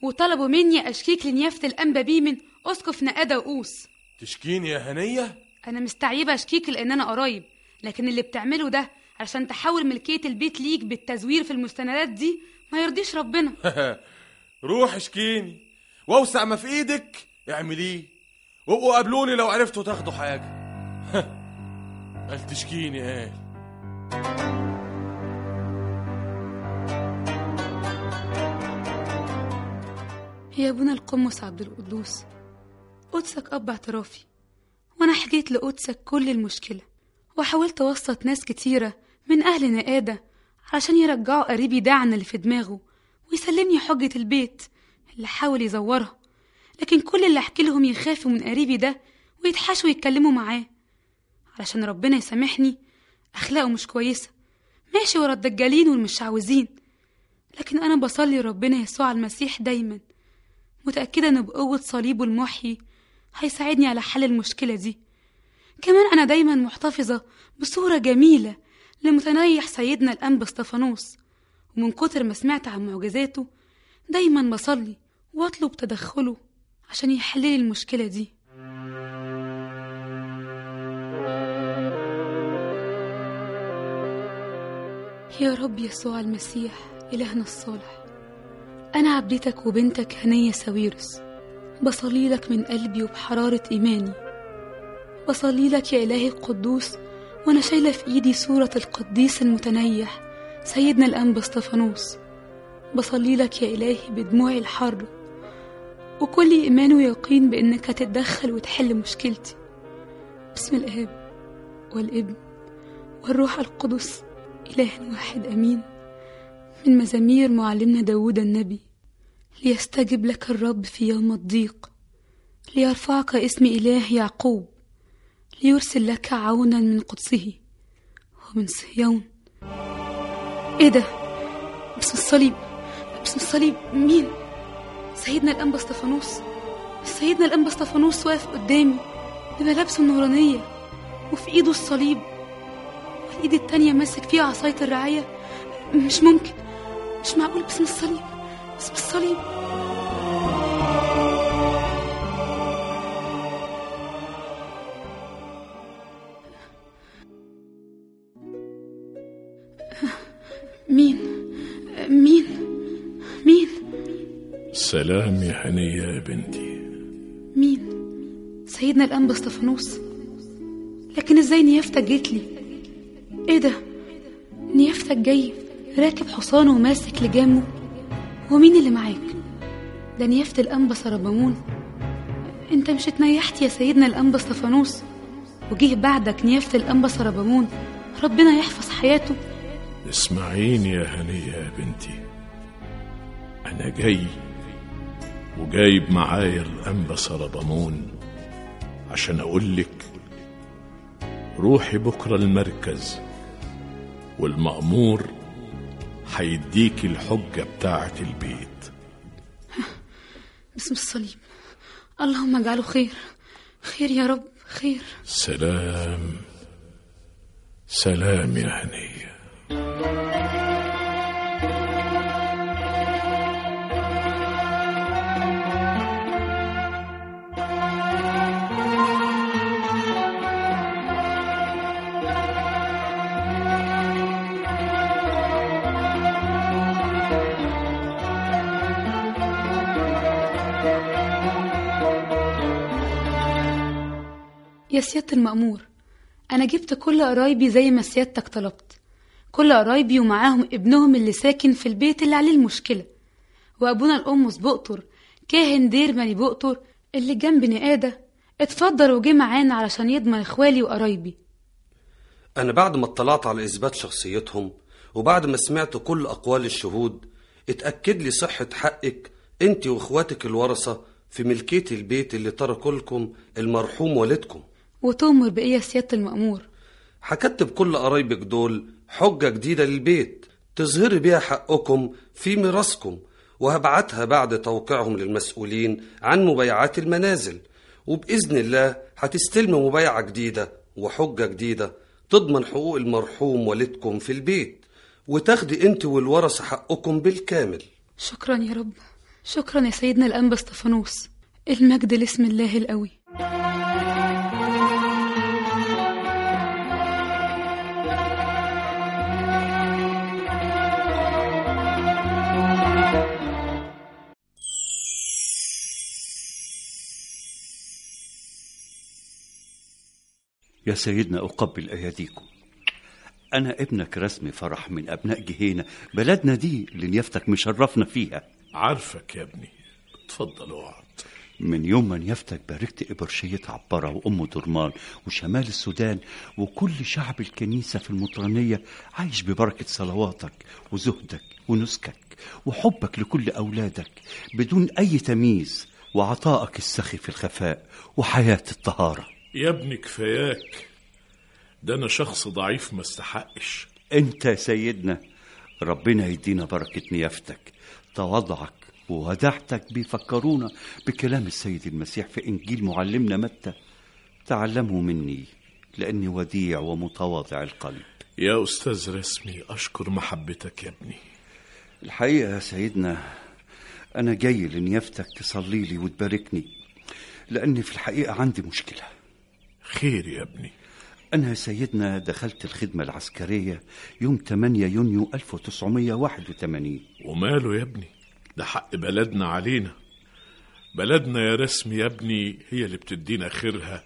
وطلبوا مني أشكيك لنيافة الأنبا بيمن أسقف نقادة وقوس. تشكيني يا هنية؟ أنا مستعيبة أشكيك لأن أنا قرايب لكن اللي بتعمله ده عشان تحول ملكية البيت ليك بالتزوير في المستندات دي ما يرضيش ربنا. [laughs] روح اشكيني واوسع ما في إيدك اعمليه وابقوا قابلوني لو عرفتوا تاخدوا حاجة. [laughs] قال تشكيني قال يا أبونا القمص عبد القدوس قدسك أب اعترافي. وأنا حكيت لقدسك كل المشكلة وحاولت أوسط ناس كتيرة من أهل نقادة علشان يرجعوا قريبي دعنا اللي في دماغه ويسلمني حجة البيت اللي حاول يزورها لكن كل اللي أحكي لهم يخافوا من قريبي ده ويتحاشوا يتكلموا معاه. علشان ربنا يسامحني أخلاقه مش كويسة ماشي ورا الدجالين والمشعوذين لكن أنا بصلي ربنا يسوع المسيح دايما متأكدة إنه بقوة صليبه المحيي هيساعدني على حل المشكلة دي. كمان أنا دايما محتفظة بصورة جميلة لمتنيح سيدنا الأنبا اسطفانوس ومن كتر ما سمعت عن معجزاته دايما بصلي واطلب تدخله عشان يحللي المشكلة دي. يا رب يسوع المسيح إلهنا الصالح أنا عبدتك وبنتك هنية ساويرس بصلي لك من قلبي وبحرارة إيماني. بصلي لك يا إلهي القدوس وأنا شايلة في إيدي صورة القديس المتنيح سيدنا الأنبا اسطفانوس بصلي لك يا إلهي بدموعي الحر وكل إيمان ويقين بإنك هتتدخل وتحل مشكلتي. بسم الآب والابن والروح القدس إله واحد أمين. من مزامير معلمنا داود النبي. ليستجب لك الرب في يوم الضيق ليرفعك اسم إله يعقوب ليرسل لك عونا من قدسه ومن صهيون. إيه ده؟ باسم الصليب باسم الصليب مين؟ سيدنا الأنبا اسطفانوس سيدنا الأنبا اسطفانوس واقف قدامي بملابسه النورانية وفي إيده الصليب والإيد التانية ماسك فيها عصاية الرعاية. مش ممكن مش معقول باسم الصليب؟ باسم الصليب. مين؟ مين؟ مين؟ سلام يا هنية يا بنتي. مين؟ سيدنا الأنبا اسطفانوس لكن إزاي نيافتك جيت لي؟ إيه ده؟ نيافتك جاي راكب حصانه وماسك لجامه. ومين اللي معاك؟ ده نيافة الأنبا سربمون أنت مش اتنيحت يا سيدنا الأنبا اسطفانوس وجيه بعدك نيافة الأنبا سربمون ربنا يحفظ حياته. اسمعيني يا هنية يا بنتي. أنا جاي وجايب معايا الأنبا سربمون عشان أقولك روحي بكرة المركز والمأمور هيديكي الحجة بتاعة البيت. باسم الصليب اللهم اجعله خير. خير يا رب خير. سلام. سلام يا هنية. يا سيادة المأمور أنا جبت كل قرايبي زي ما سيادتك طلبت. كل قرايبي ومعاهم ابنهم اللي ساكن في البيت اللي عليه المشكلة. وأبونا الأمس بقطر كاهن دير مالي بقطر اللي جنب نقادة. اتفضل وجه معانا علشان يضمن إخوالي وقرايبي. أنا بعد ما اطلعت على إثبات شخصيتهم وبعد ما سمعت كل أقوال الشهود اتأكد لي صحة حقك أنت وإخواتك الورثة في ملكية البيت اللي تركه لكم المرحوم والدكم. وتؤمر بإيه يا سيادة المأمور؟ هكتب كل قرايبك دول حجة جديدة للبيت تظهري بيها حقكم في ميراثكم وهبعتها بعد توقيعهم للمسؤولين عن مبايعات المنازل. وبإذن الله هتستلموا مبايعة جديدة وحجة جديدة تضمن حقوق المرحوم والدكم في البيت وتاخدي انت والورثة حقكم بالكامل. شكرا يا رب. شكرا يا سيدنا الأنبا اسطفانوس المجد لاسم الله القوي. يا سيدنا أقبل أيديكم. أنا ابنك رسمي فرح من أبناء جهينة بلدنا دي اللي نيافتك مشرفنا فيها. عارفك يا ابني. اتفضل اقعد من يوم ما نيافتك باركت إبرشية عبارة وأم درمان وشمال السودان وكل شعب الكنيسة في المطرانية عايش ببركة صلواتك وزهدك ونسكك وحبك لكل أولادك بدون أي تمييز وعطائك السخي في الخفاء وحياة الطهارة. يا ابني كفاياك. ده أنا شخص ضعيف ما استحقش. أنت يا سيدنا ربنا يدينا بركة نيافتك تواضعك ووداعتك بيفكرونا بكلام السيد المسيح في إنجيل معلمنا متى. تعلموا مني لأني وديع ومتواضع القلب. يا أستاذ رسمي أشكر محبتك يا ابني. الحقيقة يا سيدنا أنا جاي لنيافتك تصلي لي وتباركني لأني في الحقيقة عندي مشكلة. خير يا ابني. أنا يا سيدنا دخلت الخدمة العسكرية يوم 8 يونيو 1981 وماله يا ابني؟ ده حق بلدنا علينا. بلدنا يا رسمي يا ابني هي اللي بتدينا خيرها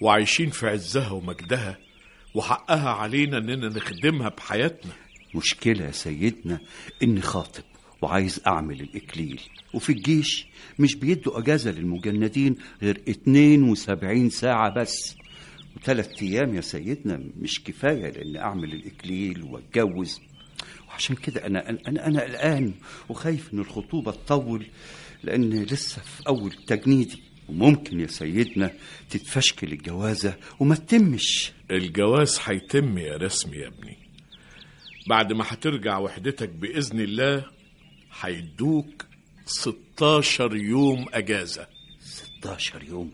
وعايشين في عزها ومجدها وحقها علينا إننا نخدمها بحياتنا. مشكلة يا سيدنا إني خاطب وعايز أعمل الإكليل. وفي الجيش مش بيدوا أجازة للمجندين غير 72 ساعة بس. وثلاث أيام يا سيدنا مش كفاية لأن أعمل الإكليل وأتجوز. وعشان كده أنا أنا أنا, قلقان وخايف إن الخطوبة تطول لأن لسه في أول تجنيدي وممكن يا سيدنا تتفشكل الجوازة وما تتمش. الجواز هيتم يا رسمي يا ابني. بعد ما هترجع وحدتك بإذن الله هيدوك 16 يوم أجازة. 16 يوم؟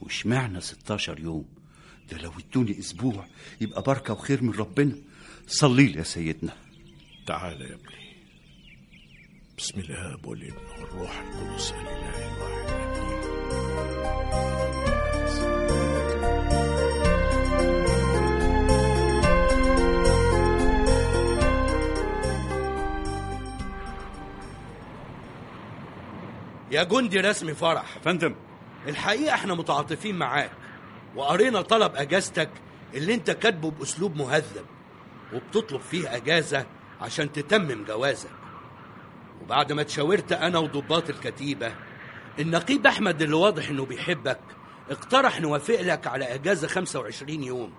واشمعنى 16 يوم؟ ده لو ادوني أسبوع يبقى بركة وخير من ربنا. صلي لي يا سيدنا. تعال يا ابني. بسم الله والابن والروح القدس الاله الواحد. يا جندي رسمي فرح. فندم. الحقيقة إحنا متعاطفين معاك وقرينا طلب اجازتك اللي انت كاتبه باسلوب مهذب وبتطلب فيه اجازة عشان تتمم جوازك. وبعد ما تشاورت أنا وضباط الكتيبة النقيب احمد اللي واضح انه بيحبك اقترح نوافق لك على اجازة 25 يوم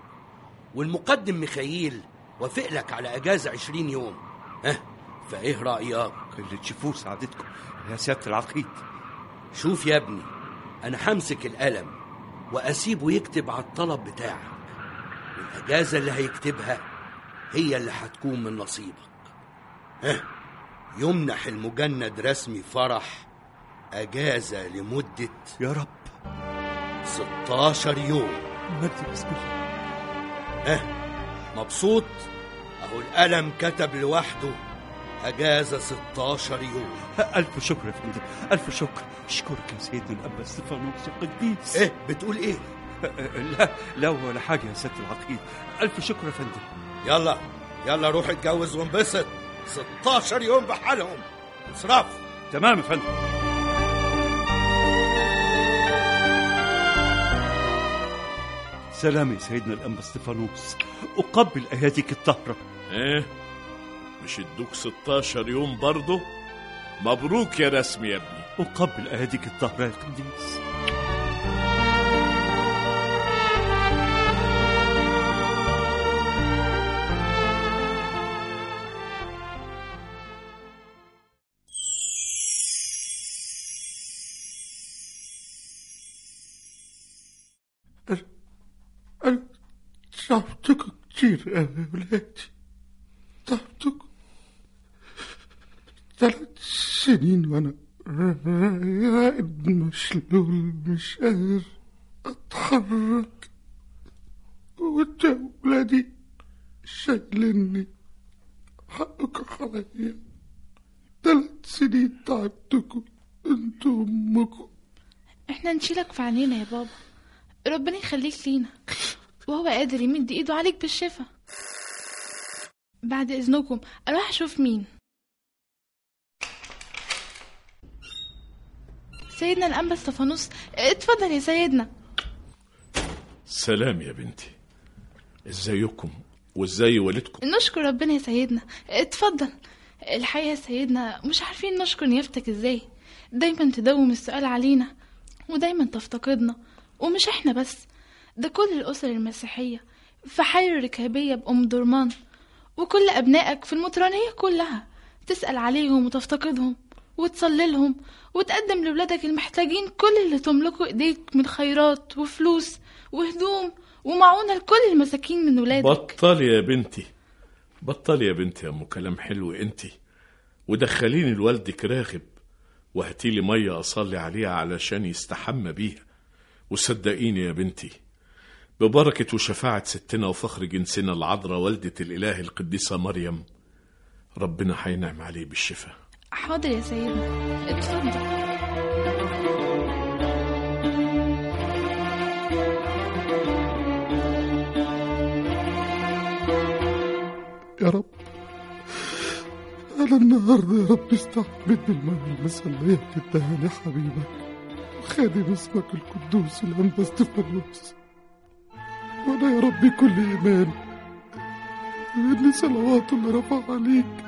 والمقدم ميخائيل وافق لك على اجازة 20 يوم. ها؟ فايه رأيك؟ اللي تشوفوه سعادتكم يا سيادة العقيد. شوف يا ابني أنا همسك القلم وأسيبه يكتب على الطلب بتاعك. والاجازه اللي هيكتبها هي اللي هتكون من نصيبك. ها؟ يمنح المجند رسمي فرح أجازة لمدة يا رب. 16 يوم. مجد بسم الله. ها؟ مبسوط؟ أهو القلم كتب لوحده. اجازه 16 يوم. ألف شكر يا فندم. ألف شكر. أشكرك يا سيدنا الأب استفانوس القديس. إيه بتقول إيه؟ لا لا ولا حاجة يا سيادة العقيد. ألف شكر يا فندم. يلا يلا روح اتجوز وانبسط. 16 يوم بحالهم. اصرف تمام يا فندم. سلام يا سيدنا الأنبا استفانوس أقبل أياديك الطاهرة. إيه؟ مش ادوك 16 يوم برضه؟ مبروك يا رسمي يا ابني. أقبل أياديك الطاهرة يا قديس أنا تعبتكم كتير يا ولادي تعبتكم ثلاث سنين وأنا راقد مشلول مش قادر أتحرك. وأنت يا ولادي شايلني حقك عليا. ثلاث سنين تعبتكم أنتوا أمكم إحنا نشيلك في عينينا يا بابا. ربنا يخليك لينا. وهو قادر يمد إيده عليك بالشفا. بعد إذنكم أروح أشوف مين. سيدنا الانبا استفانوس اتفضل يا سيدنا. سلام يا بنتي. ازيكم؟ وازاي والدكم؟ نشكر ربنا يا سيدنا. اتفضل. الحقيقة يا سيدنا مش عارفين نشكر نيافتك إزاي. دايما تدوم السؤال علينا ودايما تفتقدنا ومش إحنا بس. ده كل الأسر المسيحية في حال الركابية بأم درمان وكل أبنائك في المطرانية كلها. تسأل عليهم وتفتقدهم. وتصلي لهم وتقدم لولادك المحتاجين كل اللي تملكه إيديك من خيرات وفلوس وهدوم ومعونة لكل المساكين من ولادك. بطل يا بنتي بطل يا بنتي يا ام كلام حلو انتي ودخليني لوالدك راغب وهاتيلي مية أصلي عليها علشان يستحمى بيها. وصدقيني يا بنتي ببركة وشفاعة ستنا وفخر جنسنا العذراء والدة الإله القديسة مريم ربنا هينعم عليه بالشفاء. حاضر يا سيدنا. اتفضل. يا رب. أنا النهاردة يا رب استحمد بالماء المسلية للدهان حبيبك وخادم اسمك القدوس الأنبا استفانوس وأنا يا ربي كل إيمان. إن صلواته اللي رفع عليك.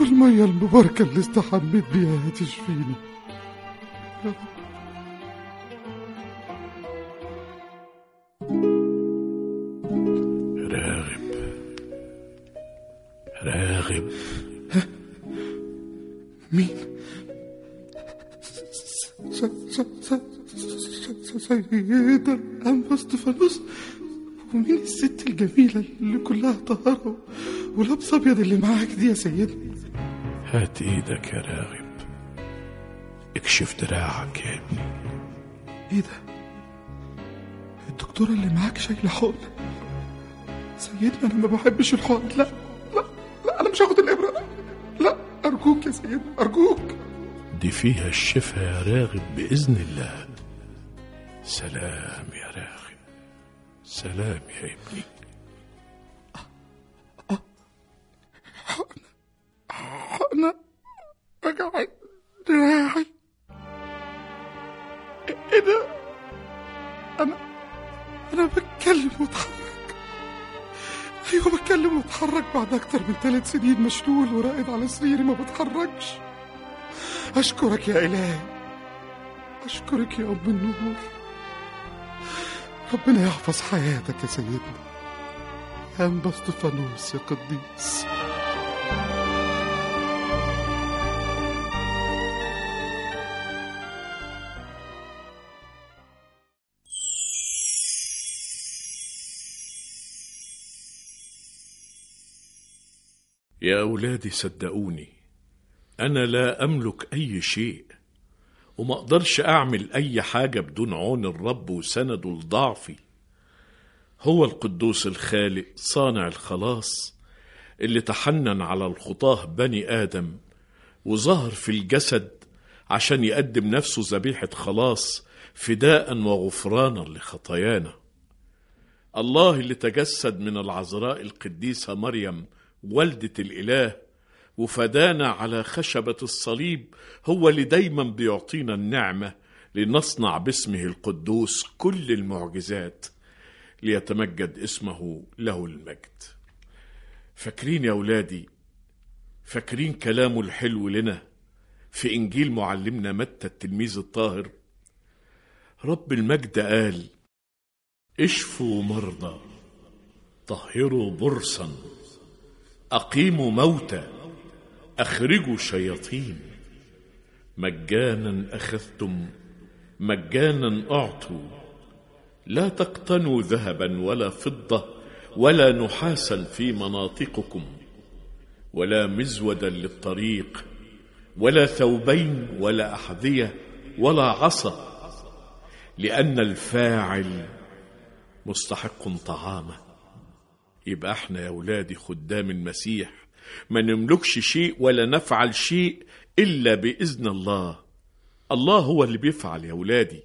والمية المباركة اللي استحميت بيها هتشفيني يا رب راغب. راغب مين؟ س- س- س- سيدة ومين الست الجميلة اللي كلها طهارة ولابسة أبيض اللي معاك دي يا سيدنا هات إيدك يا راغب. اكشف دراعك يا ابني. إيه ده؟ الدكتورة اللي معاك شايلة حقن سيدنا أنا ما بحبش الحقن. لا لا لا أنا مش هاخد الإبرة. لا أرجوك يا سيدنا أرجوك. دي فيها الشفاء يا راغب بإذن الله. سلام يا راغب. سلام يا ابني. حقن وجع دراعي. إيه ده؟ أنا أنا بتكلم واتحرك أيوة بتكلم واتحرك بعد أكتر من ثلاث سنين مشلول وراقد على سريري ما بتحركش. أشكرك يا إلهي. أشكرك يا أم النور. ربنا يحفظ حياتك يا سيدنا. أنبا استفانوس يا قديس. يا أولادي صدقوني أنا لا أملك أي شيء وما أقدرش أعمل أي حاجة بدون عون الرب وسنده لضعفي هو القدوس الخالق صانع الخلاص اللي تحنن على الخطاه بني آدم وظهر في الجسد عشان يقدم نفسه ذبيحة خلاص فداء وغفرانا لخطايانا. الله اللي تجسد من العذراء القديسة مريم والدة الإله وفدانا على خشبة الصليب هو اللي دايما بيعطينا النعمة لنصنع باسمه القدوس كل المعجزات ليتمجد اسمه له المجد. فاكرين يا أولادي فاكرين كلامه الحلو لنا في إنجيل معلمنا متى التلميذ الطاهر؟ رب المجد قال اشفوا مرضى طهروا برصا أقيموا موتى أخرجوا شياطين. مجانا أخذتم مجانا أعطوا. لا تقتنوا ذهبا ولا فضة ولا نحاسا في مناطقكم ولا مزودا للطريق ولا ثوبين ولا أحذية ولا عصا لأن الفاعل مستحق طعامه. يبقى إحنا يا أولادي خدام المسيح. ما نملكش شيء ولا نفعل شيء إلا بإذن الله. الله هو اللي بيفعل يا أولادي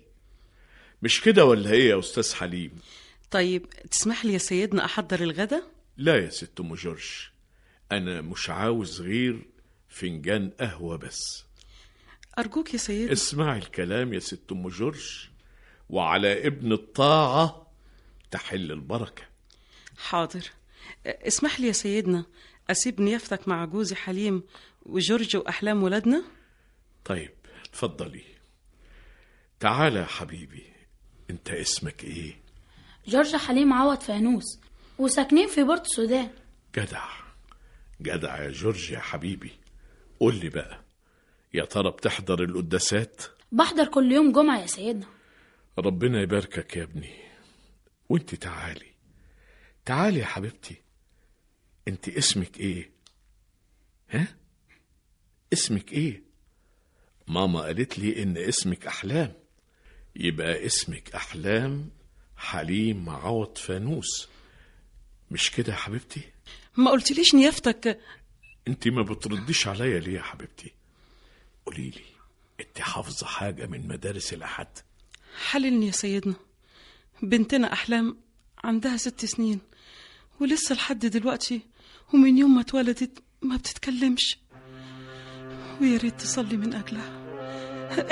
مش كده ولا إيه يا أستاذ حليم؟ طيب تسمح لي يا سيدنا أحضر الغدا؟ لا يا ست أم جورج أنا مش عاوز غير فنجان قهوة بس. أرجوك يا سيدنا. اسمعي الكلام يا ست أم جورج وعلى ابن الطاعة تحل البركة. حاضر. اسمح لي يا سيدنا أسيب نيافتك مع جوزي حليم وجورج وأحلام ولادنا؟ طيب اتفضلي تعالى يا حبيبي أنت اسمك إيه؟ جورج حليم عوض فانوس وساكنين في بورت السودان. جدع جدع يا جورج يا حبيبي. قول لي بقى يا ترى بتحضر القداسات؟ بحضر كل يوم جمعة يا سيدنا. ربنا يباركك يا ابني. وأنت تعالي. تعالي يا حبيبتي. انت اسمك إيه؟ ها؟ اسمك إيه؟ ماما قالت لي ان اسمك احلام. يبقى اسمك احلام حليم عوض فانوس. مش كده يا حبيبتي؟ ما قلتليش نيافتك. انت ما بترديش عليا ليه يا حبيبتي؟ قولي لي انت حافظة حاجة من مدارس الأحد؟ حللني يا سيدنا. بنتنا أحلام عندها ست سنين. ولسه لحد دلوقتي ومن يوم ما اتولدت ما بتتكلمش. ويا ريت تصلي من أجلها.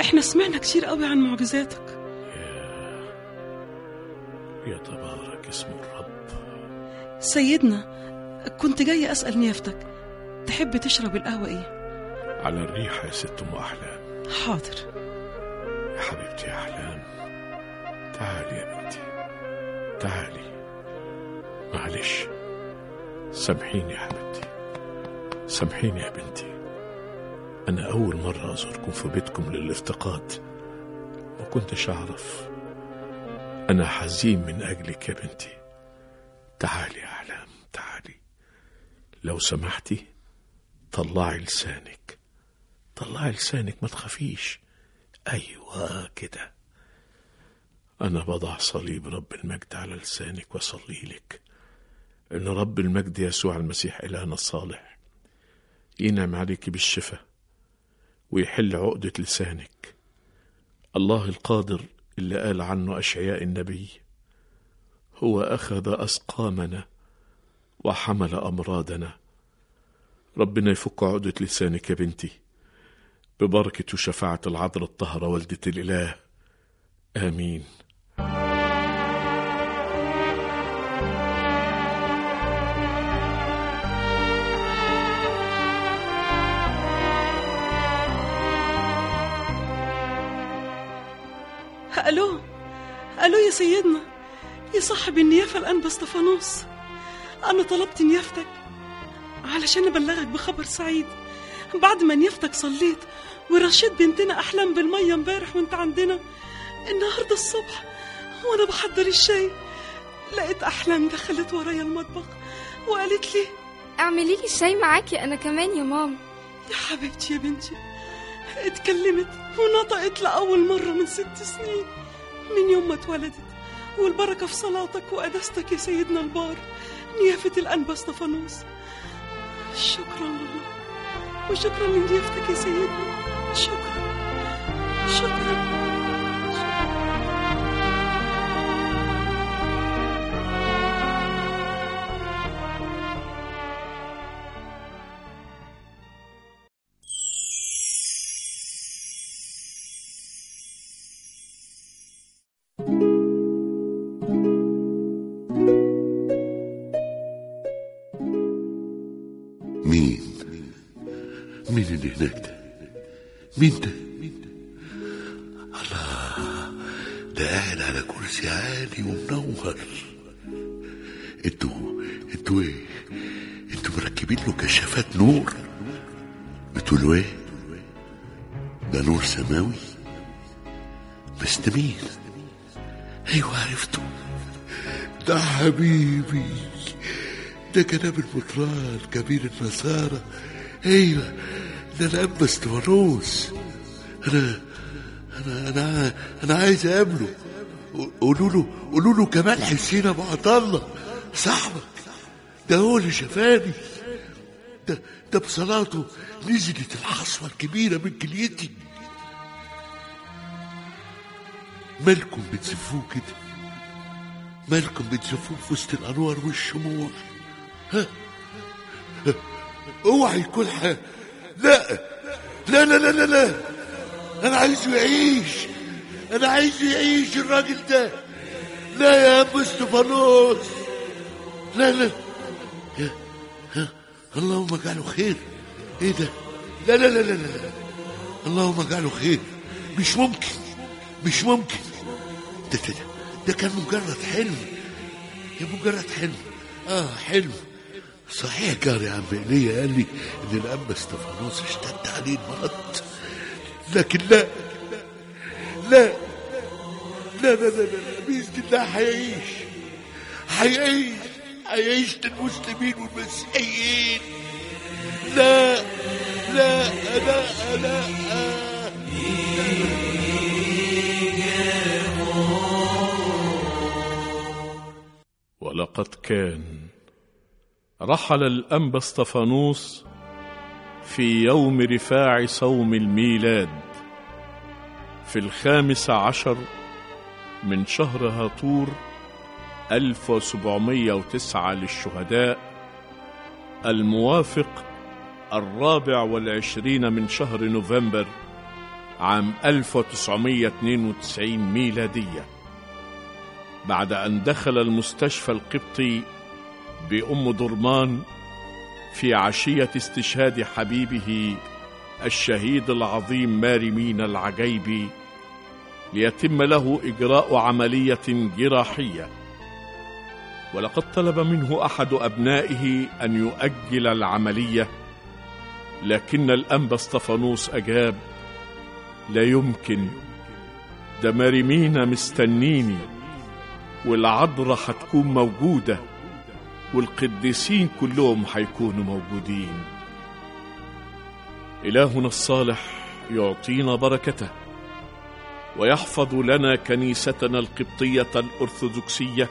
إحنا سمعنا كتير قوي عن معجزاتك. يا تبارك اسم الرب. سيدنا كنت جاي أسأل نيافتك تحب تشرب القهوة إيه؟ على الريحه يا ست أم أحلام. حاضر. يا حبيبتي يا أحلام تعالي يا بنتي تعالي. معلش. سامحيني يا حبيبتي. سامحيني يا بنتي. أنا أول مرة أزوركم في بيتكم للافتقاد. ما كنتش أعرف. أنا حزين من أجلك يا بنتي. تعالي يا أحلام تعالي. لو سمحتي طلعي لسانك. طلعي لسانك ما تخافيش. أيوة كده. أنا بضع صليب رب المجد على لسانك وأصلي لك. إن رب المجد يسوع المسيح إلهنا الصالح. ينعم عليك بالشفاء ويحل عقدة لسانك. الله القادر اللي قال عنه أشعياء النبي هو أخذ أسقامنا وحمل أمراضنا. ربنا يفك عقدة لسانك يا بنتي ببركة وشفاعة العذراء الطاهرة والدة الإله. آمين. سيدنا يا صاحب النيافة الآن بسطفانوس أنا طلبت نيافتك علشان أبلغك بخبر سعيد. بعد ما نيافتك صليت ورشيت بنتنا أحلام بالمية امبارح وانت عندنا النهاردة الصبح وأنا بحضر الشاي لقيت أحلام دخلت ورايا المطبخ وقالت لي أعملي لي الشاي معاكي أنا كمان يا ماما. يا حبيبتي يا بنتي اتكلمت ونطقت لأول مرة من ست سنين. من يوم ما اتولدت. والبركة في صلاتك وقداستك يا سيدنا البار. نيافة الأنبا اسطفانوس شكرا لله. وشكرا لنيافتك يا سيدنا. شكرا. شكرا. هناك ده مين ده الله ده قاعد على كرسي عالي ومنور. أنتوا أنتوا إيه؟ أنتوا مركبين له كشافات نور. بتقولوا إيه؟ ده نور سماوي. بس ده مين أيوه عرفته. ده حبيبي. ده كلام المطران كبير النصارى. أيوه. ده الاب استفانوس أنا أنا أنا أنا عايز اقابله قولوا له قولوا له كمال حسين ابو عطا الله صاحبك ده هو اللي شفاني. ده ده بصلاته نزلت الحصوه الكبيرة من كليتي. مالكم بتزفوه كده؟ مالكم بتزفوه في وسط الأنوار والشموع؟ ها. اوعى يكون حاجة. لا. لا لا لا لا لا. أنا عايزه يعيش. أنا عايز يعيش الراجل ده. لا يا أبو إستفانوس. لا لا. اللهم اجعله خير. إيه ده؟ لا لا لا لا لا لا. اللهم اجعله خير. مش ممكن مش ممكن. ده ده ده, ده كان مجرد حلم. يا مجرد حلم. آه حلم. صحيح جاري عم ايليا قال لي إن الانبا استفانوس اشتد عليه المرض لكن لا لا لا لا لا لا, لا. بإذن الله هيعيش. هيعيش هيعيش للمسلمين والمسيحيين. لا لا لا لا. ولقد كان رحل الأنبا اسطفانوس في يوم رفاع صوم الميلاد في الخامس عشر من شهر هاطور 1709 للشهداء الموافق الرابع والعشرين من شهر نوفمبر عام 1992 ميلادية بعد أن دخل المستشفى القبطي بأم درمان في عشية استشهاد حبيبه الشهيد العظيم ماري العجيبي ليتم له إجراء عملية جراحية. ولقد طلب منه أحد أبنائه أن يؤجل العملية لكن الأنبا اسطفانوس أجاب لا يمكن. ده مريمينا مستنيني والعذراء هتكون موجودة. والقديسين كلهم هيكونوا موجودين. إلهنا الصالح يعطينا بركته ويحفظ لنا كنيستنا القبطية الأرثوذكسية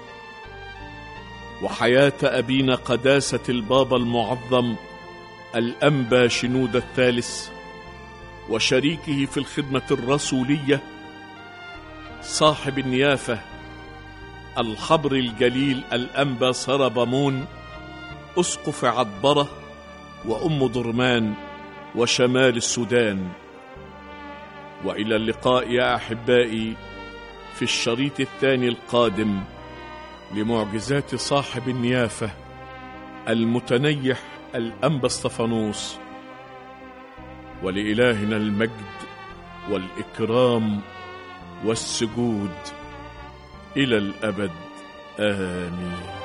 وحياة أبينا قداسة البابا المعظم الأنبا شنود الثالث وشريكه في الخدمة الرسولية صاحب النيافة الحبر الجليل الأنبا سربمون أسقف عطبرة وأم درمان وشمال السودان. وإلى اللقاء يا أحبائي في الشريط الثاني القادم لمعجزات صاحب النيافة المتنيح الأنبا اسطفانوس ولإلهنا المجد والإكرام والسجود. إلى الأبد. آمين.